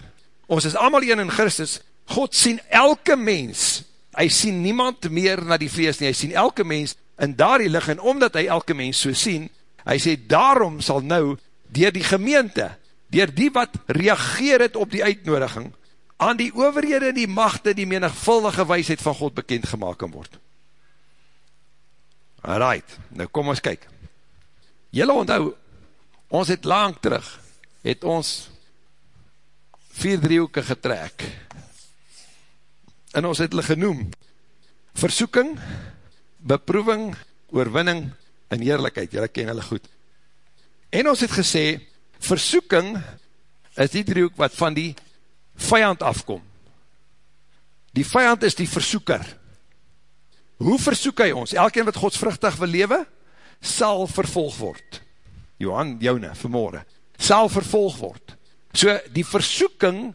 ons is allemaal een in Christus, God sien elke mens, hy sien niemand meer na die vlees nie, hy sien elke mens in daar die lig, en omdat hy elke mens so sien, hy sê, daarom sal nou, dier die gemeente, dier die wat reageer het op die uitnodiging, aan die overhede en die machte, die menigvuldige wijsheid van God bekend gemaakt kan word. Alright, nou kom ons kyk. Julle onthou, ons het lang terug, het ons vier driehoeken getrek, en ons het hulle genoem, versoeking, beproeving, oorwinning en heerlijkheid, jylle ken hulle goed. En ons het gesê, versoeking is die driehoek wat van die vijand afkom. Die vijand is die versoeker. Hoe versoek hy ons? Elkeen wat godsvruchtig wil lewe, sal vervolg word. Johan, joune, vanmorgen. Sal vervolg word. So, die versoeking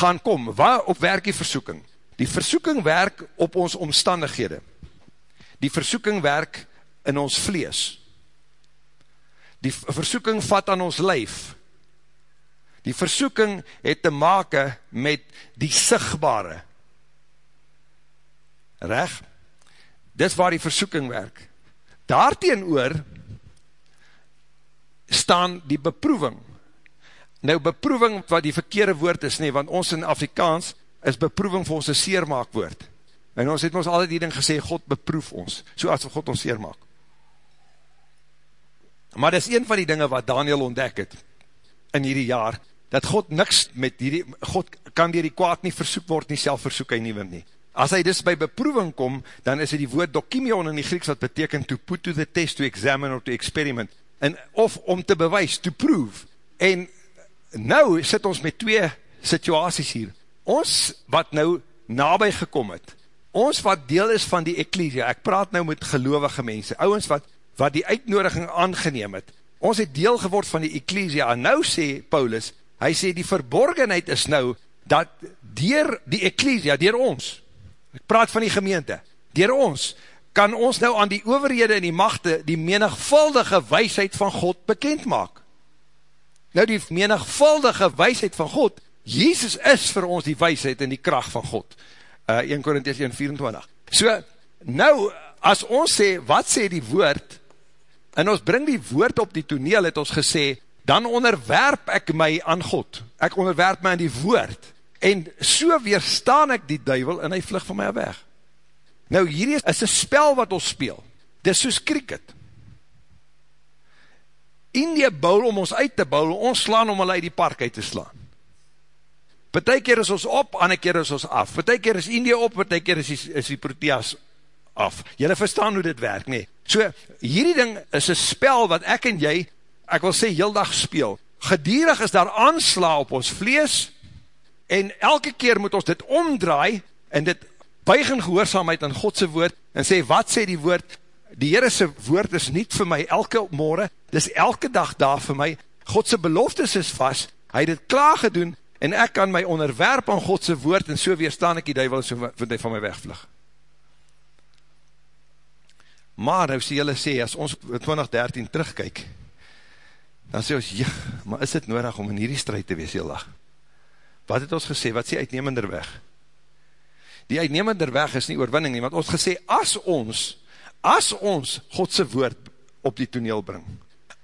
gaan kom. Waar op werk die versoeking? Die versoeking werk op ons omstandighede die versoeking werk in ons vlees. Die versoeking vat aan ons lijf. Die versoeking het te make met die sigbare. Reg? Dis waar die versoeking werk. Daarteen oor staan die beproeving. Nou beproeving wat die verkeerde woord is nie, want ons in Afrikaans is beproeving vir ons een seermaakwoord. En ons het ons altyd die ding gesê, God beproef ons, so as God ons seer maak. Maar dit is een van die dinge wat Daniel ontdek het, in hierdie jaar, dat God niks met hierdie, God kan dier die kwaad nie versoek word, nie self versoek hy nie nie. as hy dus by beproeving kom, dan is dit die woord dokimion in die Grieks wat beteken to put to the test, to examine or to experiment, en of om te bewys, to prove, en nou sit ons met twee situaties hier, ons wat nou nabij gekom het, ons wat deel is van die eklesia, ek praat nou met gelovige mense, ouwens wat, wat die uitnodiging aangeneem het, ons het deel geword van die eklesia, en nou sê Paulus, hy sê die verborgenheid is nou, dat dier die eklesia, dier ons, ek praat van die gemeente, dier ons, kan ons nou aan die overhede en die machte, die menigvuldige weisheid van God bekend maak. Nou die menigvuldige weisheid van God, Jezus is vir ons die weisheid en die kracht van God. Uh, 1 Korinties 1, 24. So, nou, as ons sê, wat sê die woord, en ons bring die woord op die toneel, het ons gesê, dan onderwerp ek my aan God. Ek onderwerp my aan die woord. En so weerstaan ek die duivel en hy vlug van my weg. Nou hierdie is een spel wat ons speel. Dit is soos cricket. Indie boul om ons uit te boul, ons slaan om hulle uit die park uit te slaan. Partij keer is ons op, ander keer is ons af. Partij keer is Indie op, partij keer is die, is die Proteas af. Julle verstaan hoe dit werk, nee. So, hierdie ding is een spel wat ek en jy ek wil sê, heel dag speel. Gedierig is daar aansla op ons vlees, en elke keer moet ons dit omdraai, en dit buig in gehoorzaamheid aan Godse woord, en sê, wat sê die woord? Die Heerese woord is niet vir my elke morgen, dis elke dag daar vir my, Godse beloftes is vast, hy het dit klaar gedoen, en ek kan my onderwerp aan Godse woord, en so weerstaan ek die duivel, en so vind hy van my wegvlug. Maar, nou sê jylle sê, as ons 2013 terugkyk, dan sê ons, ja, maar is dit nodig om in hierdie strijd te wees dag? Wat het ons gesê, wat sê uitnemender weg? Die uitnemender weg is nie oorwinning nie, want ons gesê, as ons, as ons Godse woord op die toneel bring,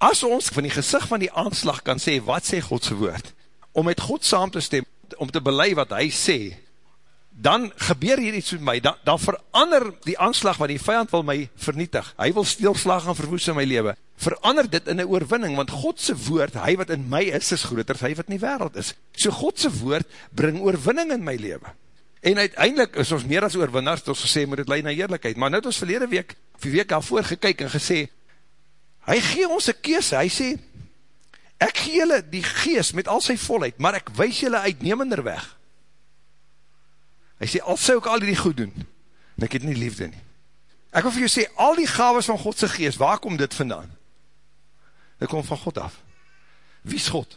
as ons van die gezicht van die aanslag kan sê, wat sê Godse woord, om met God saam te stem, om te belei wat hy sê, dan gebeur hier iets met my, dan, dan verander die aanslag wat die vijand wil my vernietig, hy wil steelslag en verwoes in my leven, verander dit in een oorwinning, want Godse woord, hy wat in my is, is groter, hy wat in die wereld is. So Godse woord bring oorwinning in my leven. En uiteindelik is ons meer as oorwinnaars, het ons gesê, moet het leid na eerlijkheid, maar nou het ons verlede week, vier week al voor gekyk en gesê, hy gee ons een kees, hy sê, ek gee julle die gees met al sy volheid, maar ek wees julle uitnemender weg. Hy sê, al sou ek al die goed doen, en ek het nie liefde nie. Ek wil vir jou sê, al die gaves van Godse geest, waar kom dit vandaan? Dit kom van God af. Wie is God?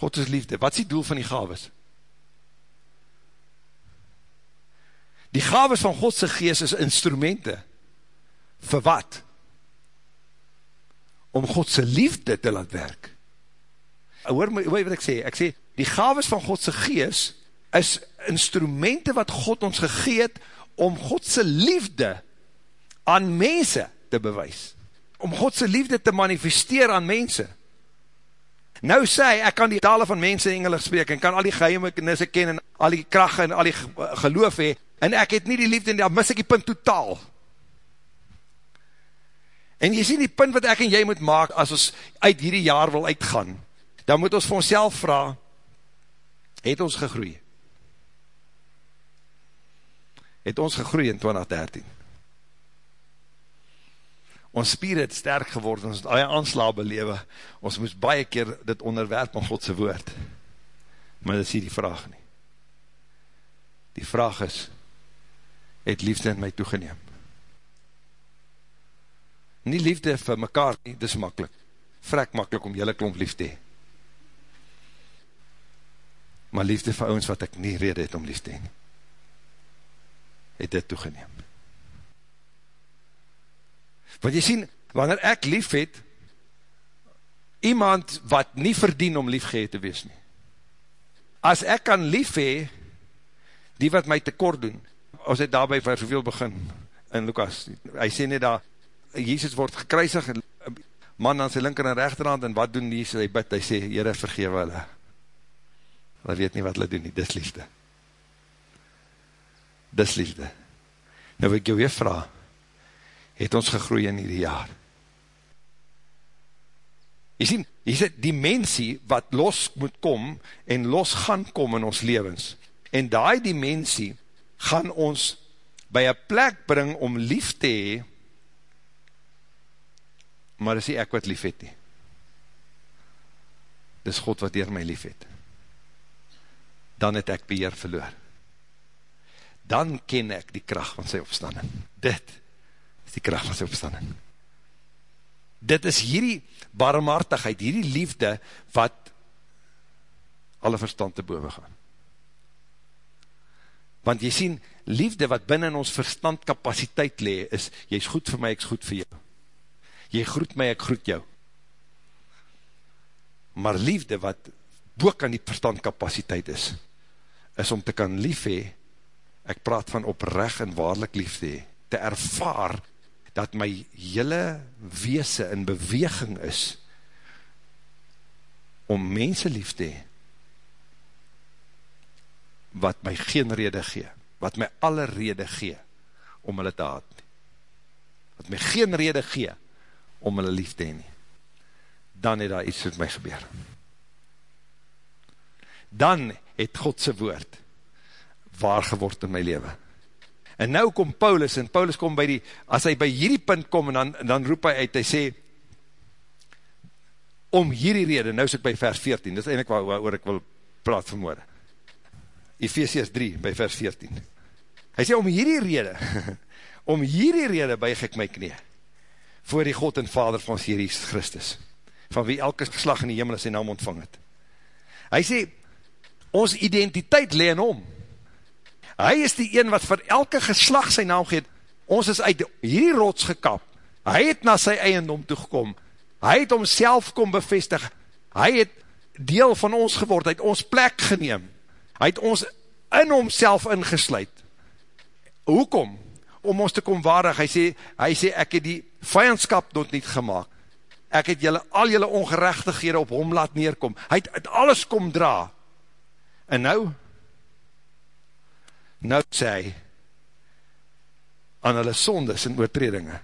God is liefde. Wat is die doel van die gaves? Die gaves van Godse geest is instrumente. Vir wat? Om Godse liefde te laat werk. Hoor my, hoor wat ek sê? Ek sê, die gaves van Godse geest is instrumente wat God ons gegeet om Godse liefde aan mense te bewys. Om Godse liefde te manifesteer aan mense. Nou sê hy, ek kan die tale van mense engelig spreek, en kan al die geheimenisse ken, en al die kracht en al die geloof hee, en ek het nie die liefde, en dan mis ek die punt totaal. En jy sien die punt wat ek en jy moet maak, as ons uit hierdie jaar wil uitgaan, dan moet ons vir ons vraag, het ons gegroeid? het ons gegroei in 2013. Ons spier het sterk geword, ons het al die aansla belewe, ons moes baie keer dit onderwerp aan Godse woord. Maar dit is hier die vraag nie. Die vraag is, het liefde in my toegeneem? Nie liefde vir mekaar nie, dit is makkelijk. Vrek makkelijk om jylle klomp lief te hee. Maar liefde vir ons wat ek nie rede het om lief te hee het dit toegeneem. Want jy sien, wanneer ek lief het, iemand wat nie verdien om liefgeheer te wees nie. As ek kan lief hee, die wat my tekort doen, ons het daarby vir soveel begin, in Lukas, hy sê nie daar, Jezus word gekruisig, man aan sy linker en rechterhand, en wat doen Jezus, hy bid, hy sê, Heere vergewe hulle, hulle weet nie wat hulle doen nie, dis liefde. Dis liefde. Nou wil ek jou weer vraag, het ons gegroei in hierdie jaar? Jy sien, jy sê, die mensie wat los moet kom, en los gaan kom in ons levens, en daai dimensie gaan ons by een plek bring om lief te hee, maar is nie ek wat lief het nie. Dis God wat dier my lief het. Dan het ek beheer verloor. Dan ken ek die kracht van sy opstanding. Dit is die kracht van sy opstanding. Dit is hierdie barmhartigheid, hierdie liefde, wat alle verstand te boven gaan. Want jy sien, liefde wat binnen ons verstand kapasiteit lee, is, jy is goed vir my, ek is goed vir jou. Jy groet my, ek groet jou. Maar liefde wat boek aan die verstand kapasiteit is, is om te kan lief hee, ek praat van oprecht en waarlik liefde hee, te ervaar dat my hele weese in beweging is om mense lief te hee, wat my geen rede gee, wat my alle rede gee, om hulle te haat nie. Wat my geen rede gee, om hulle lief te heen nie. Dan het daar iets met my gebeur. Dan het Godse woord waar geword in my leven. En nou kom Paulus, en Paulus kom by die, as hy by hierdie punt kom, en dan, dan roep hy uit, hy sê, om hierdie rede, nou is ek by vers 14, dit is eindelijk waar, waar ek wil praat vanmorgen. Ephesians 3 by vers 14. Hy sê om hierdie rede, om hierdie rede buig ek my knie, voor die God en Vader van ons Heer Jesus Christus, van wie elke slag in die hemel sy naam ontvang het. Hy sê, ons identiteit leen om. Hy is die een wat vir elke geslag sy naam geet, ons is uit hierdie rots gekap, hy het na sy eiendom toegekom, hy het homself kom bevestig, hy het deel van ons geword, hy het ons plek geneem, Hy het ons in homself ingesluid. Hoekom? Om ons te kom waardig. Hy sê, hy sê ek het die vijandskap nog niet gemaakt. Ek het jylle, al jylle ongerechtighede op hom laat neerkom. Hy het, het alles kom dra. En nou, nou sê hy, aan hulle sondes en oortredinge,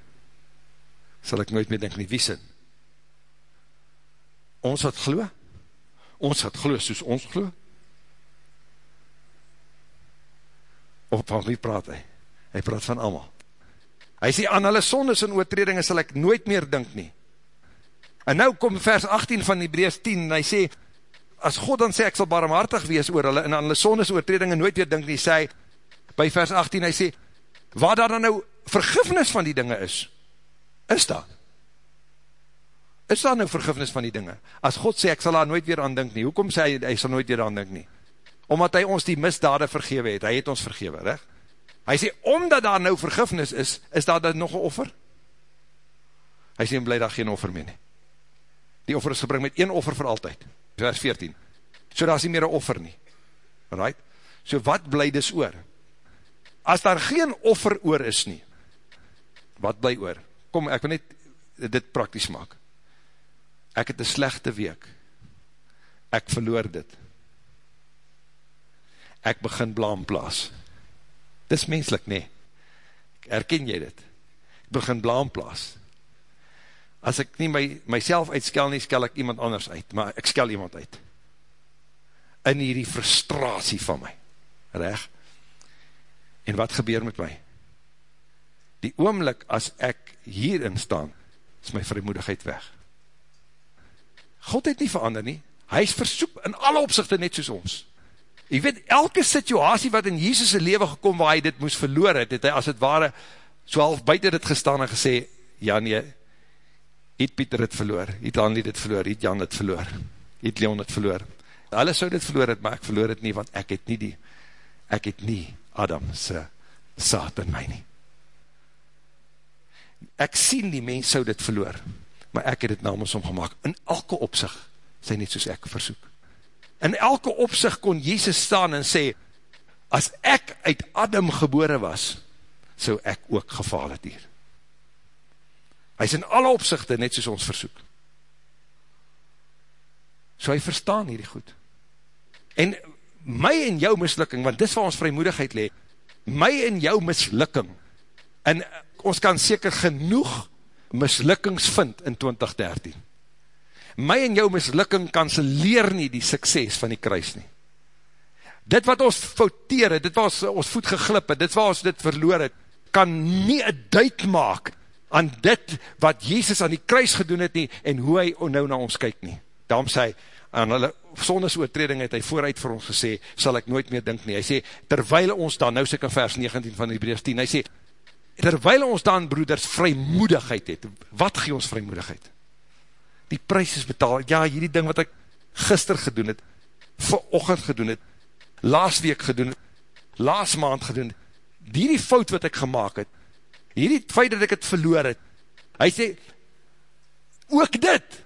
sal ek nooit meer denk nie, wie sin? Ons wat glo? Ons wat glo soos ons glo? Of van wie praat hy? Hy praat van allemaal. Hy sê, aan hulle sondes en oortredinge sal ek nooit meer dink nie. En nou kom vers 18 van Hebreus 10, en hy sê, as God dan sê, ek sal barmhartig wees oor hulle, en aan hulle sondes en oortredinge nooit weer dink nie, sê by vers 18, hy sê, waar daar dan nou vergifnis van die dinge is, is daar. Is daar nou vergifnis van die dinge? As God sê, ek sal daar nooit weer aan dink nie, hoekom sê hy, hy sal nooit weer aan dink nie? omdat hy ons die misdade vergewe het, hy het ons vergewe, recht? Hy sê, omdat daar nou vergifnis is, is daar dan nog een offer? Hy sê, blij daar geen offer mee nie. Die offer is gebring met een offer vir altyd, vers 14. So daar is nie meer een offer nie. Right? So wat blij dis oor? As daar geen offer oor is nie, wat blij oor? Kom, ek wil net dit praktisch maak. Ek het een slechte week. Ek verloor dit ek begin blaam plaas. Dis menslik, nee. Erken jy dit? Ek begin blaam plaas. As ek nie my, myself uitskel nie, skel ek iemand anders uit, maar ek skel iemand uit. In hierdie frustratie van my. Reg? En wat gebeur met my? Die oomlik as ek hierin staan, is my vrymoedigheid weg. God het nie verander nie. Hy is versoek in alle opzichte net soos ons. Jy weet, elke situasie wat in Jesus' leven gekom waar hy dit moes verloor het, het hy as het ware so half buiten dit gestaan en gesê, ja nee, het Pieter het verloor, het Anlie dit verloor, het Jan het verloor, het Leon het verloor. Hulle sou dit verloor het, maar ek verloor het nie, want ek het nie die, ek het nie Adam se saad in my nie. Ek sien die mens sou dit verloor, maar ek het het namens omgemaak, in elke opzicht, sy net soos ek versoek in elke opzicht kon Jezus staan en sê, as ek uit Adam gebore was, so ek ook gevaal het hier. Hy is in alle opzichte net soos ons versoek. So hy verstaan hierdie goed. En my en jou mislukking, want dis waar ons vrymoedigheid le, my en jou mislukking, en ons kan seker genoeg mislukkings vind in 2013 my en jou mislukking kanseleer nie die sukses van die kruis nie. dit wat ons fouteer het, dit wat ons, ons voet geglip het, dit wat ons dit verloor het, kan nie een duik maak aan dit wat Jezus aan die kruis gedoen het nie, en hoe hy nou na ons kyk nie. Daarom sê hy, aan hulle sondes oortreding het hy vooruit vir ons gesê, sal ek nooit meer dink nie. Hy sê, terwijl ons dan, nou sê ek in vers 19 van Hebreus 10, hy sê, terwijl ons dan, broeders, vrymoedigheid het, wat gee ons vrymoedigheid? Die prijs is betaal, ja, hierdie ding wat ek gister gedoen het, verochend gedoen het, laas week gedoen het, laas maand gedoen het, hierdie fout wat ek gemaakt het, hierdie feit dat ek het verloor het, hy sê, ook dit,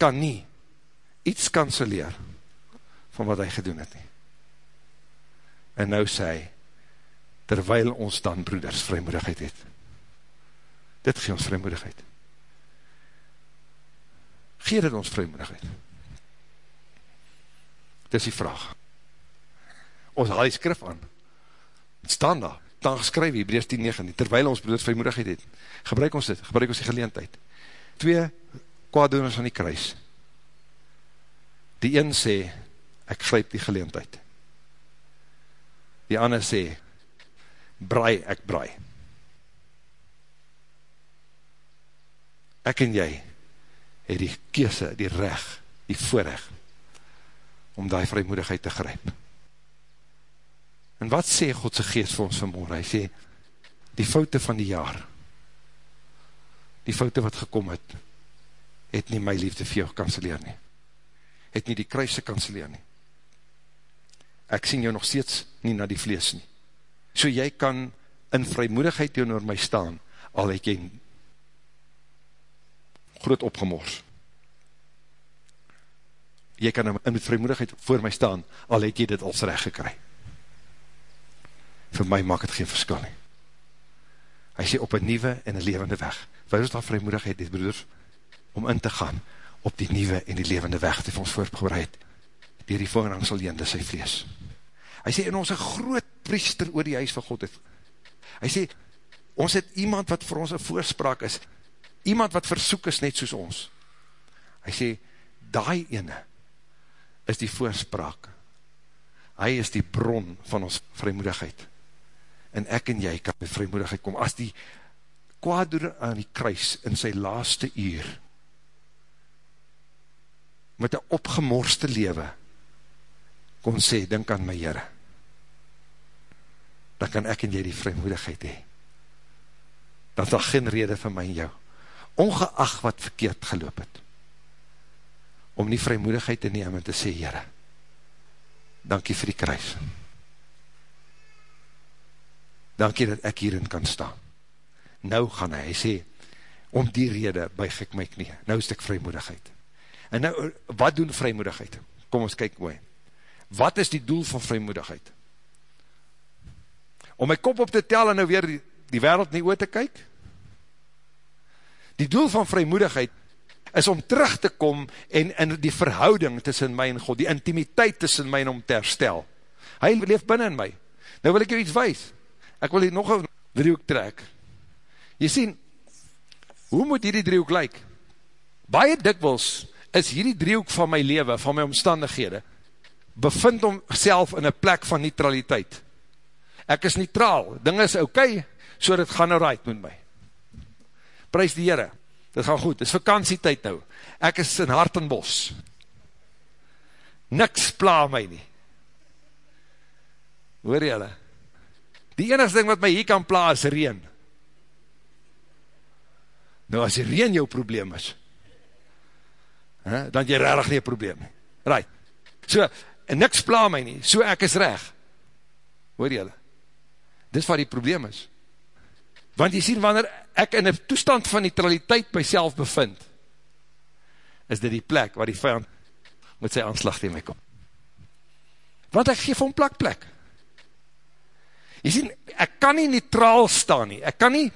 kan nie iets kanseleer van wat hy gedoen het nie. En nou sê hy, terwijl ons dan broeders vrymoedigheid het, dit gee ons vrymoedigheid. Gee dit ons vrymoedigheid. Dit is die vraag. Ons haal die skrif aan. Het staan daar, dan geskryf, Hebreus 10, 9, terwijl ons broeders vrymoedigheid het, gebruik ons dit, gebruik ons die geleentheid. Twee kwaaddoeners van die kruis, Die een sê, ek grijp die geleentheid. Die ander sê, braai, ek braai. Ek en jy het die kese, die reg, die voorrecht, om die vrymoedigheid te grijp. En wat sê Godse geest vir ons vanmorgen? Hy sê, die foute van die jaar, die foute wat gekom het, het nie my liefde vir jou kanseleer nie het nie die kruise kanseleer nie. Ek sien jou nog steeds nie na die vlees nie. So jy kan in vrymoedigheid teenoor my staan, al het jy groot opgemors. Jy kan in vrymoedigheid voor my staan, al het jy dit als recht gekry. Voor my maak het geen verskil nie. Hy sê op een nieuwe en een levende weg. Waar is dat vrymoedigheid, die broeders, om in te gaan, op die nieuwe en die levende weg die vir ons voorbereid, dier die voorhangsel jende sy vlees. Hy sê, en ons een groot priester oor die huis van God het. Hy sê, ons het iemand wat vir ons een voorspraak is, iemand wat versoek is net soos ons. Hy sê, daai ene is die voorspraak. Hy is die bron van ons vrymoedigheid. En ek en jy kan met vrymoedigheid kom. As die kwaaddoer aan die kruis in sy laaste uur met een opgemorste lewe kon sê, denk aan my Heere, dan kan ek en jy die vrymoedigheid hee. Dan is daar geen rede vir my en jou, ongeacht wat verkeerd geloop het, om die vrymoedigheid te neem en te sê, Heere, dankie vir die kruis. Dankie dat ek hierin kan staan. Nou gaan hy, hy sê, om die rede buig ek my knie, nou is ek vrymoedigheid. En nou, wat doen vrymoedigheid? Kom ons kyk mooi. Wat is die doel van vrymoedigheid? Om my kop op te tel en nou weer die, die wereld nie oor te kyk? Die doel van vrymoedigheid is om terug te kom en in die verhouding tussen my en God, die intimiteit tussen my en om te herstel. Hy leef binnen in my. Nou wil ek jou iets wees. Ek wil hier nog een driehoek trek. Jy sien, hoe moet hierdie driehoek lyk? Baie dikwils is hierdie driehoek van my leven, van my omstandighede, bevind homself in een plek van neutraliteit. Ek is neutraal, ding is okay, so dit gaan nou right met my. Prijs die Heere, dit gaan goed, dit is vakantietijd nou. Ek is in hart en bos. Niks pla my nie. Hoor jylle? Die enigste ding wat my hier kan pla is reen. Nou as die reen jou probleem is, he, dan jy rarig nie probleem. Right. So, niks pla my nie, so ek is reg. Hoor jylle? Dis wat die probleem is. Want jy sien, wanneer ek in een toestand van neutraliteit myself bevind, is dit die plek waar die vijand met sy aanslag tegen my kom. Want ek geef hom plak plek. Jy sien, ek kan nie neutraal staan nie, ek kan nie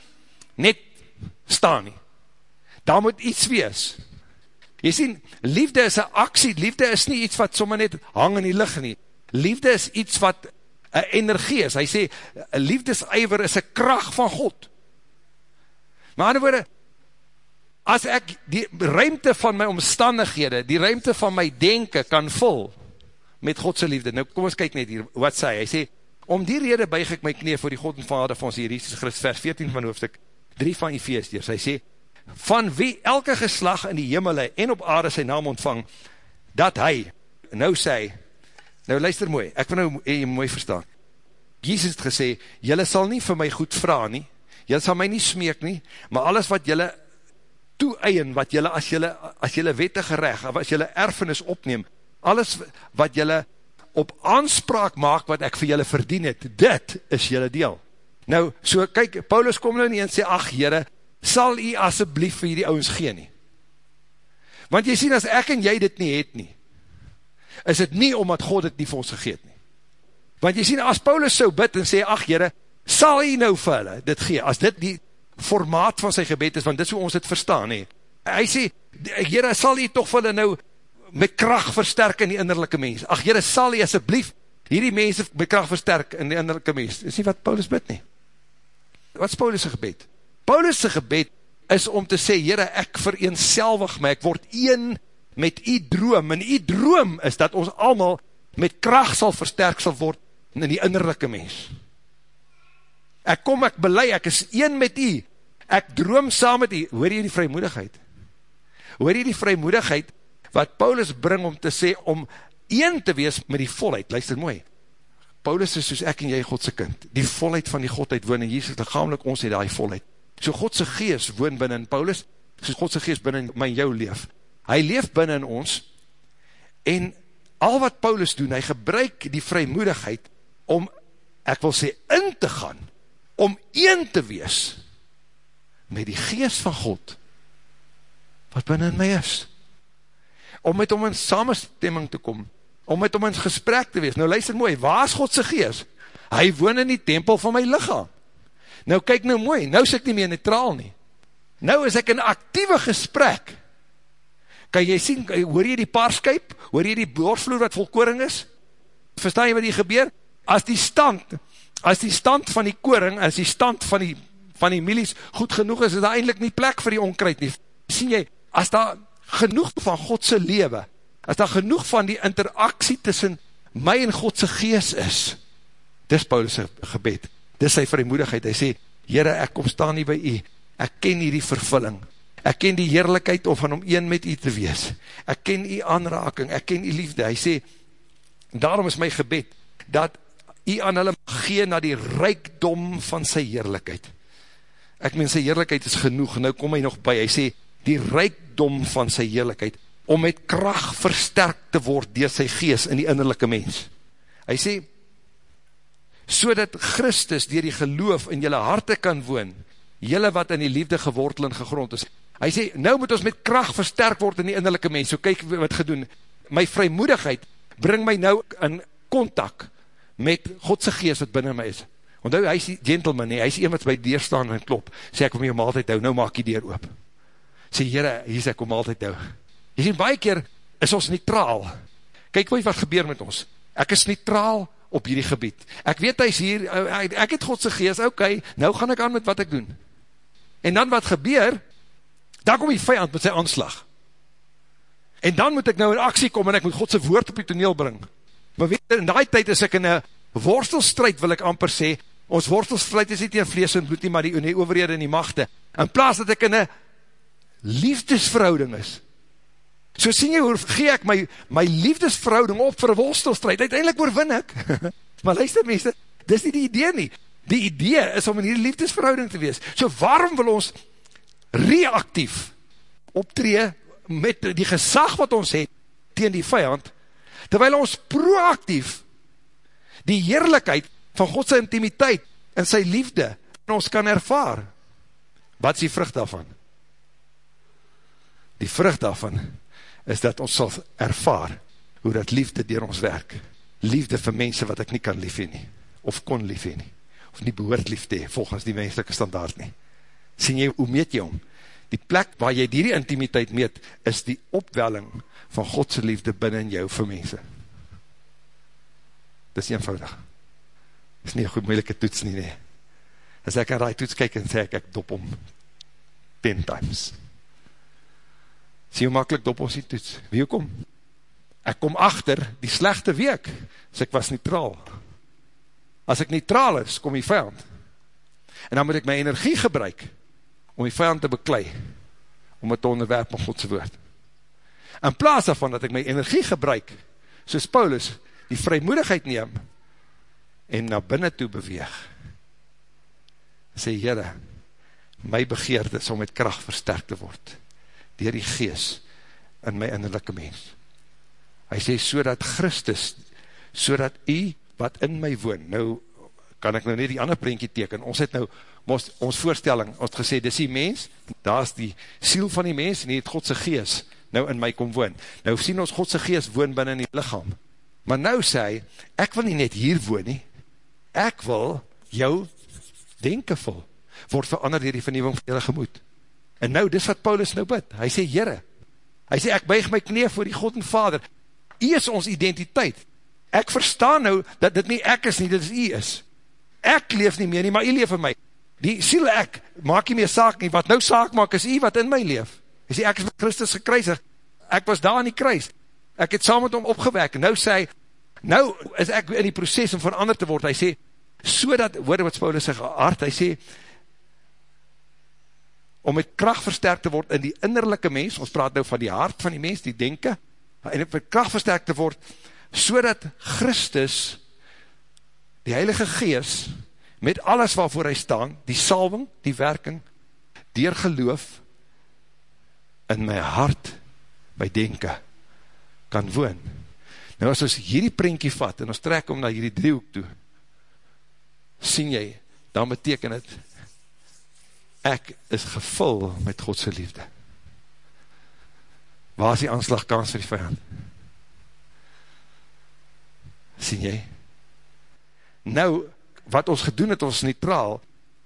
net staan nie. Daar moet iets wees, Jy sien, liefde is een aksie, liefde is nie iets wat sommer net hang in die licht nie. Liefde is iets wat een energie is. Hy sê, liefdesijver is een kracht van God. Maar ander woorde, as ek die ruimte van my omstandighede, die ruimte van my denken kan vul, met Godse liefde. Nou kom ons kyk net hier, wat sê hy? Hy sê, om die rede buig ek my knie voor die God en Vader van ons Heer Jesus Christus, vers 14 van hoofdstuk 3 van Ephesians. Hy sê, van wie elke geslag in die hemel en op aarde sy naam ontvang, dat hy, nou sê hy, nou luister mooi, ek wil nou jy mooi verstaan. Jesus het gesê, jylle sal nie vir my goed vraag nie, jylle sal my nie smeek nie, maar alles wat jylle toe-eien, wat jylle, as jylle, as jylle wettige recht, as jylle erfenis opneem, alles wat jylle op aanspraak maak, wat ek vir jylle verdien het, dit is jylle deel. Nou, so kyk, Paulus kom nou nie en sê, ach jyre, sal jy asjeblief vir die ouwens gee nie. Want jy sien, as ek en jy dit nie het nie, is het nie omdat God het nie vir ons gegeet nie. Want jy sien, as Paulus so bid en sê, ach jyre, sal jy nou vir hulle dit gee, as dit die formaat van sy gebed is, want dit is hoe ons het verstaan, he. hy sê, jyre, sal jy toch vir hulle nou met kracht versterk in die innerlijke mens, ach jyre, sal jy asjeblief hierdie mense met kracht versterk in die innerlijke mens, is nie wat Paulus bid nie. Wat is Paulus' gebed? Paulus' gebed is om te sê, jyre, ek vereenselwig my, ek word een met die droom, en die droom is dat ons allemaal met kracht sal versterk sal word in die innerlijke mens. Ek kom, ek belei, ek is een met u, ek droom saam met u, hoor jy die vrymoedigheid? Hoor jy die vrymoedigheid, wat Paulus bring om te sê, om een te wees met die volheid, luister mooi, Paulus is soos ek en jy Godse kind, die volheid van die Godheid woon in Jesus, lichamelijk ons het die volheid, so Godse geest woon binnen Paulus, soos Godse geest binnen my jou leef, hy leef binnen ons, en al wat Paulus doen, hy gebruik die vrymoedigheid, om, ek wil sê, in te gaan, om een te wees, met die geest van God, wat binnen my is, om met om in samenstemming te kom, om met om in gesprek te wees, nou luister mooi, waar is Godse geest? Hy woon in die tempel van my lichaam, nou kyk nou mooi, nou is ek nie meer neutraal nie, nou is ek in actieve gesprek, kan jy sien, hoor jy die paarskuip, hoor jy die boorvloer wat vol koring is, verstaan jy wat hier gebeur, as die stand, as die stand van die koring, as die stand van die, van die milies goed genoeg is, is daar eindelijk nie plek vir die onkruid nie, sien jy, as daar genoeg van Godse lewe, as daar genoeg van die interaksie tussen my en Godse gees is, dis Paulus' gebed, dis sy vrymoedigheid, hy sê, Heere, ek kom staan nie by u, ek ken nie die vervulling, ek ken die heerlijkheid om van om een met u te wees, ek ken u aanraking, ek ken u liefde, hy sê, daarom is my gebed, dat u aan hulle gee na die rijkdom van sy heerlijkheid, ek meen sy heerlijkheid is genoeg, nou kom hy nog by, hy sê, die rijkdom van sy heerlijkheid, om met kracht versterkt te word door sy gees in die innerlijke mens. Hy sê, so dat Christus door die geloof in jylle harte kan woon, jylle wat in die liefde gewortel en gegrond is. Hy sê, nou moet ons met kracht versterkt word in die innerlijke mens, so kyk wat gedoen, my vrymoedigheid bring my nou in contact met Godse geest wat binnen my is. Want hy is die gentleman, nie, hy is iemand by deur staan en klop, sê ek om jou maaltijd hou, nou maak jy deur oop. Sê, jyre, hier sê ek om maaltijd hou. Jy sê, baie keer is ons neutraal. Kyk wat gebeur met ons. Ek is neutraal op hierdie gebied. Ek weet hy is hier, ek het Godse geest, ok, nou gaan ek aan met wat ek doen. En dan wat gebeur, dan kom die vijand met sy aanslag. En dan moet ek nou in aksie kom en ek moet Godse woord op die toneel bring. Maar weet in die tijd is ek in een worstelstrijd, wil ek amper sê, ons worstelstrijd is nie tegen vlees en bloed nie, maar die, die overhede en die machte. In plaas dat ek in een liefdesverhouding is, So sien jy, hoe gee ek my, my liefdesverhouding op vir worstelstrijd, uiteindelik oorwin ek. maar luister mense, dis nie die idee nie. Die idee is om in die liefdesverhouding te wees. So waarom wil ons reactief optree met die gesag wat ons het tegen die vijand, terwijl ons proactief die heerlijkheid van Godse intimiteit en sy liefde in ons kan ervaar. Wat is die vrucht daarvan? Die vrucht daarvan is dat ons sal ervaar hoe dat liefde dier ons werk. Liefde vir mense wat ek nie kan lief nie, of kon lief nie, of nie behoort lief te volgens die menselike standaard nie. Sien jy, hoe meet jy om? Die plek waar jy die intimiteit meet, is die opwelling van Godse liefde binnen jou vir mense. Dis eenvoudig. Dis nie een goed moeilike toets nie, nie. As ek aan die toets kyk en sê ek, ek dop om 10 times. Sê hoe makkelijk dop ons die toets. Wie kom? Ek kom achter die slechte week, as ek was neutraal. As ek neutraal is, kom die vijand. En dan moet ek my energie gebruik, om die vijand te beklei, om het te onderwerp van Godse woord. In plaas daarvan dat ek my energie gebruik, soos Paulus, die vrymoedigheid neem, en na binnen toe beweeg. Sê, Heere, my begeerde is om met kracht versterkt te word, dier die gees in my innerlijke mens. Hy sê, so dat Christus, so dat u wat in my woon, nou kan ek nou net die ander prentje teken, ons het nou, ons, ons voorstelling, ons het gesê, dis die mens, daar is die siel van die mens, en die het Godse gees nou in my kom woon. Nou sien ons Godse gees woon binnen die lichaam. Maar nou sê hy, ek wil nie net hier woon nie, ek wil jou denken vol, word verander dier die vernieuwing van jylle gemoed. En nou, dis wat Paulus nou bid, hy sê, Heere, hy sê, ek buig my knie voor die God en Vader, hy is ons identiteit, ek verstaan nou, dat dit nie ek is nie, dit is hy is, ek leef nie meer nie, maar hy leef in my, die siel ek, maak nie meer saak nie, wat nou saak maak, is hy wat in my leef, hy sê, ek is met Christus gekruisig, ek was daar in die kruis, ek het saam met hom opgewek, nou sê hy, nou is ek in die proces om verander te word, hy sê, so dat, hoor wat Paulus sy hart, hy sê, om met kracht versterkt te word in die innerlijke mens, ons praat nou van die hart van die mens, die denken, en met kracht versterkt te word, so dat Christus, die Heilige Gees, met alles waarvoor hy staan, die salving, die werking, dier geloof, in my hart, my denken, kan woon. Nou as ons hierdie prentjie vat, en ons trek om na hierdie driehoek toe, sien jy, dan beteken het, ek is gevul met Godse liefde. Waar is die aanslagkans vir die vijand? Sien jy? Nou, wat ons gedoen het, ons neutraal,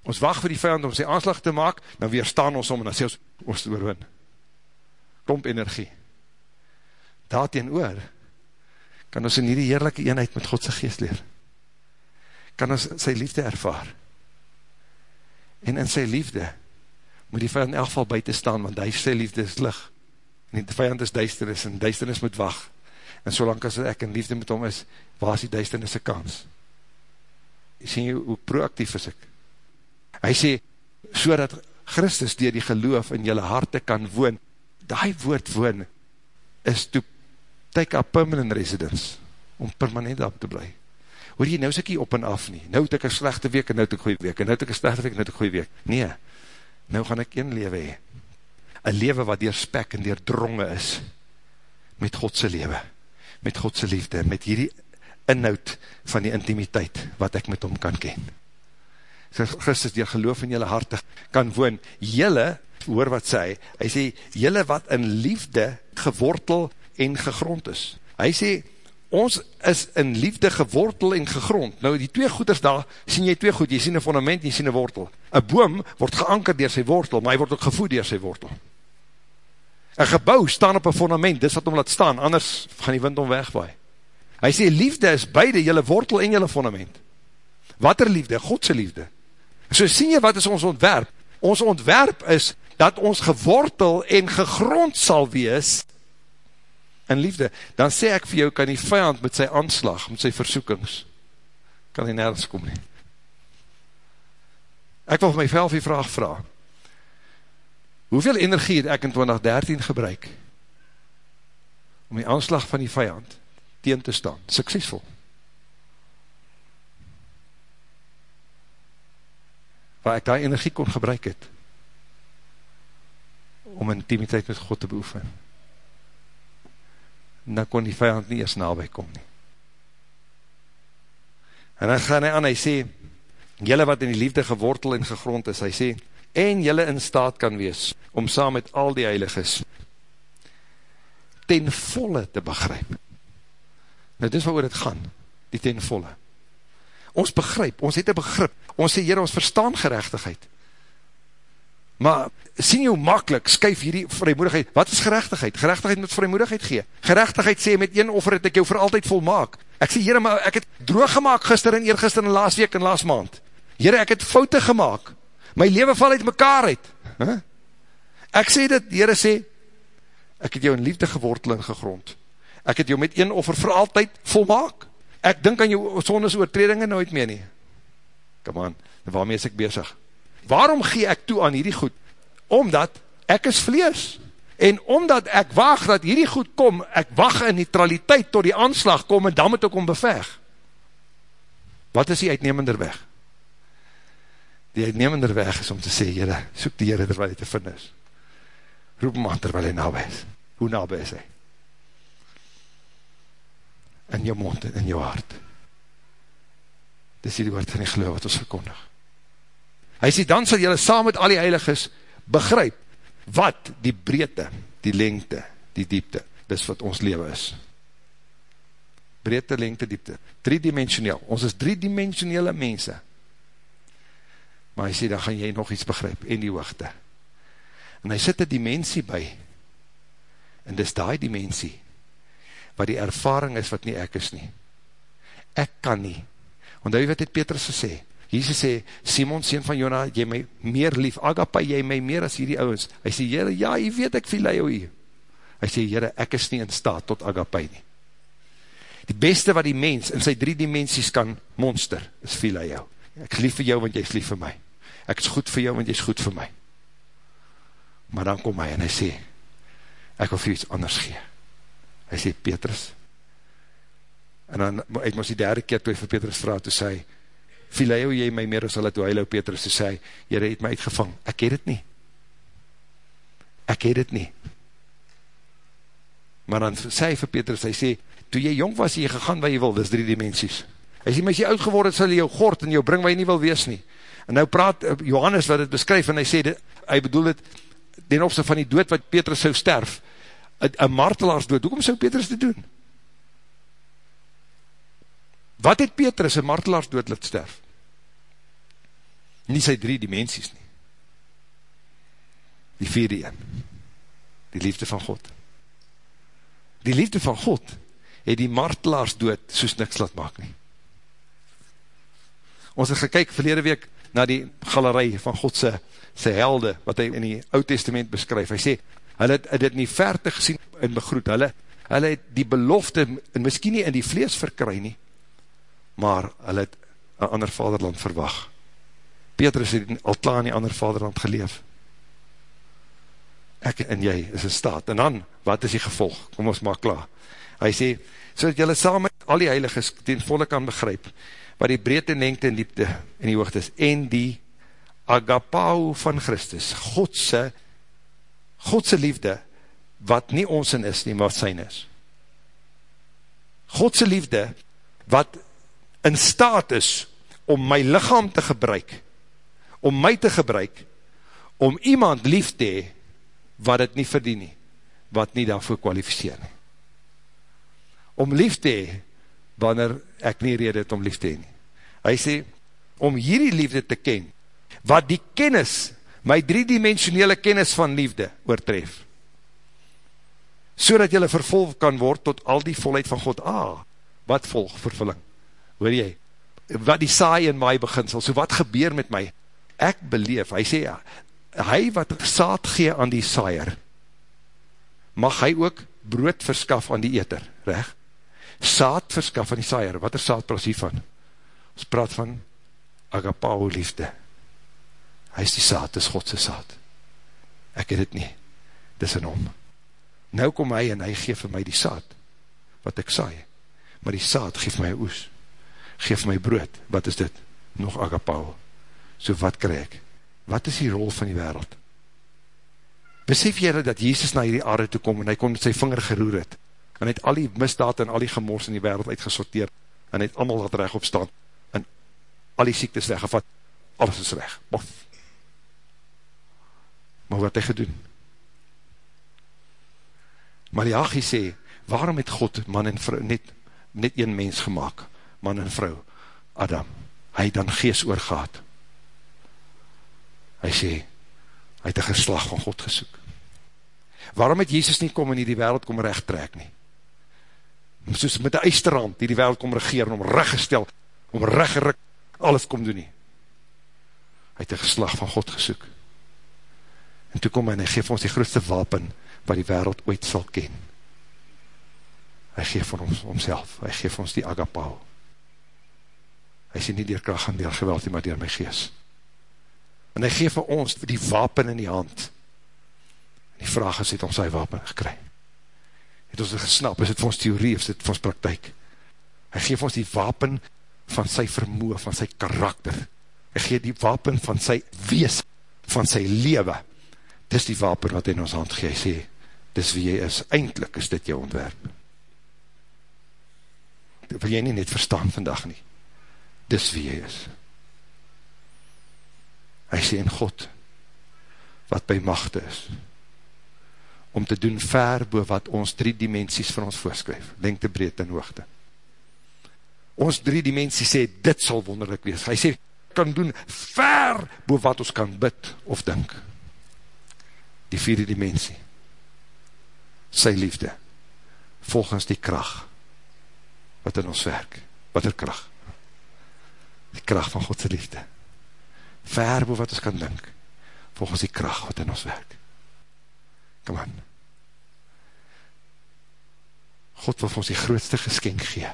ons wacht vir die vijand om sy aanslag te maak, dan weerstaan ons om, en dan sê ons, ons te oorwin. Klomp energie. Daarteen oor, kan ons in hierdie heerlijke eenheid met Godse geest leer. Kan ons sy liefde ervaar. En in sy liefde, moet die vijand in elk geval buiten staan, want hy sy liefde is lig. En die vijand is duisternis, en duisternis moet wacht. En solang as ek in liefde met hom is, waar is die duisternis kans? Sien jy hoe proactief is ek? Hy sê, so dat Christus dier die geloof in jylle harte kan woon, die woord woon, is to take a permanent residence, om permanent op te bly. Hoor jy, nou is ek hier op en af nie, nou het ek een slechte week, en nou het ek goeie week, en nou het ek een slechte week, en nou het ek goeie week. Nee, nou gaan ek een lewe hee. Een lewe wat dier spek en dier dronge is, met Godse lewe, met Godse liefde, met hierdie inhoud van die intimiteit, wat ek met hom kan ken. So Christus, die geloof in jylle harte kan woon, jylle, hoor wat sê, hy sê, jylle wat in liefde gewortel en gegrond is. Hy sê, ons is in liefde gewortel en gegrond. Nou die twee goeders daar, sien jy twee goed, jy sien een fundament, jy sien een wortel. Een boom word geanker dier sy wortel, maar hy word ook gevoed dier sy wortel. Een gebouw staan op een fundament, dis wat om laat staan, anders gaan die wind om wegwaai. Hy sê, liefde is beide, jylle wortel en jylle fundament. Wat er liefde? Godse liefde. So sien jy wat is ons ontwerp? Ons ontwerp is, dat ons gewortel en gegrond sal wees, in liefde, dan sê ek vir jou, kan die vijand met sy aanslag, met sy versoekings, kan hy nergens kom nie. Ek wil vir my velf die vraag vraag, hoeveel energie het ek in 2013 gebruik, om die aanslag van die vijand teen te staan, suksesvol. Waar ek die energie kon gebruik het, om intimiteit met God te beoefen en dan kon die vijand nie eers nabij kom nie. En dan gaan hy aan, hy sê, jylle wat in die liefde gewortel en gegrond is, hy sê, en jylle in staat kan wees, om saam met al die heiliges, ten volle te begryp. Nou, dis wat oor het gaan, die ten volle. Ons begryp, ons het een begrip, ons sê, jyre, ons verstaan gerechtigheid, Maar sien hoe makkelijk skuif hierdie vrymoedigheid, wat is gerechtigheid? Gerechtigheid moet vrymoedigheid gee. Gerechtigheid sê met een offer het ek jou vir altyd volmaak. Ek sê, Heere, maar ek het droog gemaakt gister en eergister en laas week en laas maand. Heere, ek het foute gemaakt. My leven val uit mekaar uit. Huh? Ek sê dit, Heere sê, ek het jou in liefde gewortel en gegrond. Ek het jou met een offer vir altyd volmaak. Ek dink aan jou sondes oortredinge nooit meer nie. Come on, waarmee is ek bezig? Waarom gee ek toe aan hierdie goed? Omdat ek is vlees. En omdat ek waag dat hierdie goed kom, ek waag in neutraliteit tot die aanslag kom en dan moet ek om beveg. Wat is die uitnemender weg? Die uitnemender weg is om te sê, Heere, soek die Heere terwijl hy te vind is. Roep hem aan terwijl hy nabij is. Hoe nabij is hy? In jou mond en in jou hart. Dis die woord van die geloof wat ons verkondig. Hy sê, dan sal jylle saam met al die heiliges begryp wat die breedte, die lengte, die diepte, dis wat ons leven is. Breedte, lengte, diepte. Driedimensioneel. Ons is driedimensionele mense. Maar hy sê, dan gaan jy nog iets begryp, en die hoogte. En hy sit een dimensie by, en dis die dimensie, wat die ervaring is wat nie ek is nie. Ek kan nie. Want hy wat het Petrus gesê, Jesus sê, Simon, sien van Jona, jy my meer lief, agapai jy my meer as hierdie ouwens. Hy sê, Heere, ja, jy weet ek viel jou hier. Hy sê, Heere, ek is nie in staat tot agapai nie. Die beste wat die mens in sy drie dimensies kan monster, is viel jou. Ek is lief vir jou, want jy is lief vir my. Ek is goed vir jou, want jy is goed vir my. Maar dan kom hy en hy sê, ek wil vir iets anders gee. Hy sê, Petrus, en dan, het ons die derde keer toe hy vir Petrus vraag, toe sê hy, Fileo jy my meer as hulle toe hulle Petrus te sê, jyre het my uitgevang, ek het het nie. Ek het het nie. Maar dan sê hy vir Petrus, hy sê, toe jy jong was, jy gegaan waar jy wil, dis drie dimensies. Hy sê, maar as jy oud geworden, sal jy jou gort en jou bring waar jy nie wil wees nie. En nou praat eh, Johannes wat het beskryf, en hy sê, hy bedoel het, ten opzij van die dood wat Petrus sou sterf, een martelaars dood, hoekom sou Petrus dit doen? Wat het Petrus een martelaars dood laat sterf? Nie sy drie dimensies nie. Die vierde een. Die liefde van God. Die liefde van God het die martelaars dood soos niks laat maak nie. Ons het gekyk verlede week na die galerij van Godse sy helde, wat hy in die oud testament beskryf. Hy sê, hulle het dit nie verte gesien en begroet, hulle, hulle het die belofte, en miskien nie in die vlees verkry nie, maar hulle het een ander vaderland verwag. Petrus het al klaar in die ander vaderland geleef. Ek en jy is in staat. En dan, wat is die gevolg? Kom ons maar klaar. Hy sê, so dat jylle saam met al die heiliges ten volle kan begryp, wat die breedte, lengte en diepte in die hoogte is, en die agapau van Christus, Godse, Godse liefde, wat nie ons in is nie, maar wat syne is. Godse liefde, wat in staat is om my lichaam te gebruik, om my te gebruik, om iemand lief te hee, wat het nie verdien nie, wat nie daarvoor kwalificeer nie. Om lief te hee, wanneer ek nie rede het om lief te hee nie. Hy sê, om hierdie liefde te ken, wat die kennis, my driedimensionele kennis van liefde oortref, so dat jylle vervolg kan word tot al die volheid van God. Ah, wat volg vervulling? hoor jy, wat die saai in my beginsel, so wat gebeur met my, ek beleef, hy sê, hy wat saad gee aan die saaier, mag hy ook brood verskaf aan die eter, recht? Saad verskaf aan die saaier, wat er saad praat hiervan? Ons praat van agapao liefde. Hy is die saad, dis Godse saad. Ek het het nie, dis in hom. Nou kom hy en hy geef vir my die saad, wat ek saai, maar die saad geef my oes geef my brood, wat is dit? Nog agapau. So wat krijg ek? Wat is die rol van die wereld? Besef jy dat Jezus na hierdie aarde toe kom en hy kon met sy vinger geroer het en hy het al die misdaad en al die gemors in die wereld uitgesorteer en hy het allemaal wat recht opstaan en al die siektes weggevat, alles is weg, bof. Maar wat hy gedoen? Malachi sê, waarom het God man en vrou net, net een mens gemaakt? man en vrou, Adam, hy dan gees oorgaat. Hy sê, hy het een geslag van God gesoek. Waarom het Jezus nie kom en die wereld kom recht trek nie? Soos met die eisterhand, die die wereld kom regeer, om recht gestel, om recht gerik, alles kom doen nie. Hy het een geslag van God gesoek. En toe kom hy en hy geef ons die grootste wapen, wat die wereld ooit sal ken. hy geef vir ons omself, hy geef ons die agapau. Hy sê nie dier kracht en dier geweld, maar dier my gees. En hy geef vir ons die wapen in die hand. En die vraag is, het ons sy wapen gekry? Het ons gesnap, is het vir ons theorie, of is het vir ons praktijk? Hy geef ons die wapen van sy vermoe, van sy karakter. Hy geef die wapen van sy wees, van sy lewe. Dis die wapen wat in ons hand gee, hy sê, dis wie jy is, eindelijk is dit jou ontwerp. Dit wil jy nie net verstaan vandag nie. Dis wie jy is. Hy sê in God, wat by machte is, om te doen ver bo wat ons drie dimensies van ons voorskryf, lengte, breed en hoogte. Ons drie dimensies sê, dit sal wonderlik wees. Hy sê, kan doen ver bo wat ons kan bid of dink. Die vierde dimensie, sy liefde, volgens die kracht, wat in ons werk, wat er kracht, die kracht van Godse liefde, ver bo wat ons kan dink, volgens die kracht wat in ons werk. Come on. God wil vir ons die grootste geskenk gee.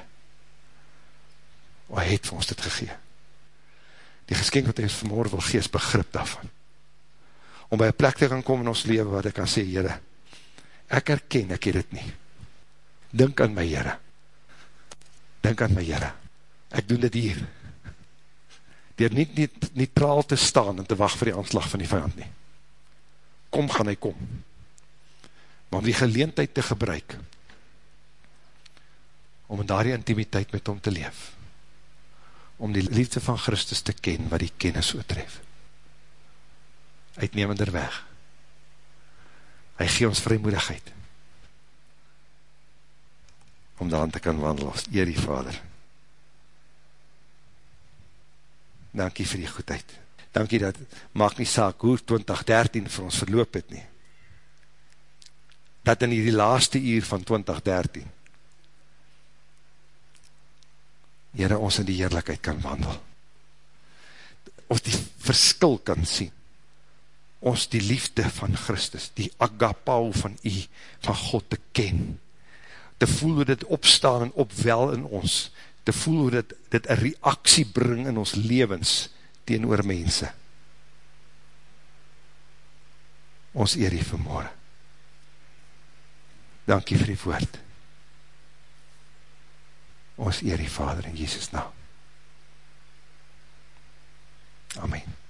Hy het vir ons dit gegee. Die geskenk wat hy ons vanmorgen wil gee, is begrip daarvan. Om by een plek te gaan kom in ons leven, wat ek kan sê, Heere, ek herken, ek het het nie. Dink aan my Heere. Dink aan my Heere. Ek doen dit hier. Door nie, nie, nie traal te staan en te wacht vir die aanslag van die vijand nie. Kom gaan hy kom. Maar om die geleentheid te gebruik, om in daar die intimiteit met hom te leef, om die liefde van Christus te ken, wat die kennis oortref. Uitnemender weg. Hy gee ons vrymoedigheid, om daan te kan wandel, als eer die Vader. Dankie vir die goedheid. Dankie dat, maak nie saak hoe 2013 vir ons verloop het nie. Dat in die laaste uur van 2013, Heere, ons in die heerlijkheid kan wandel. Ons die verskil kan sien ons die liefde van Christus, die agapau van u, van God te ken, te voel hoe dit opstaan en opwel in ons, te voel hoe dit, dit een reaksie bring in ons levens teen oor mense. Ons eer hier vanmorgen. Dankie vir die woord. Ons eer die Vader in Jesus naam. Amen.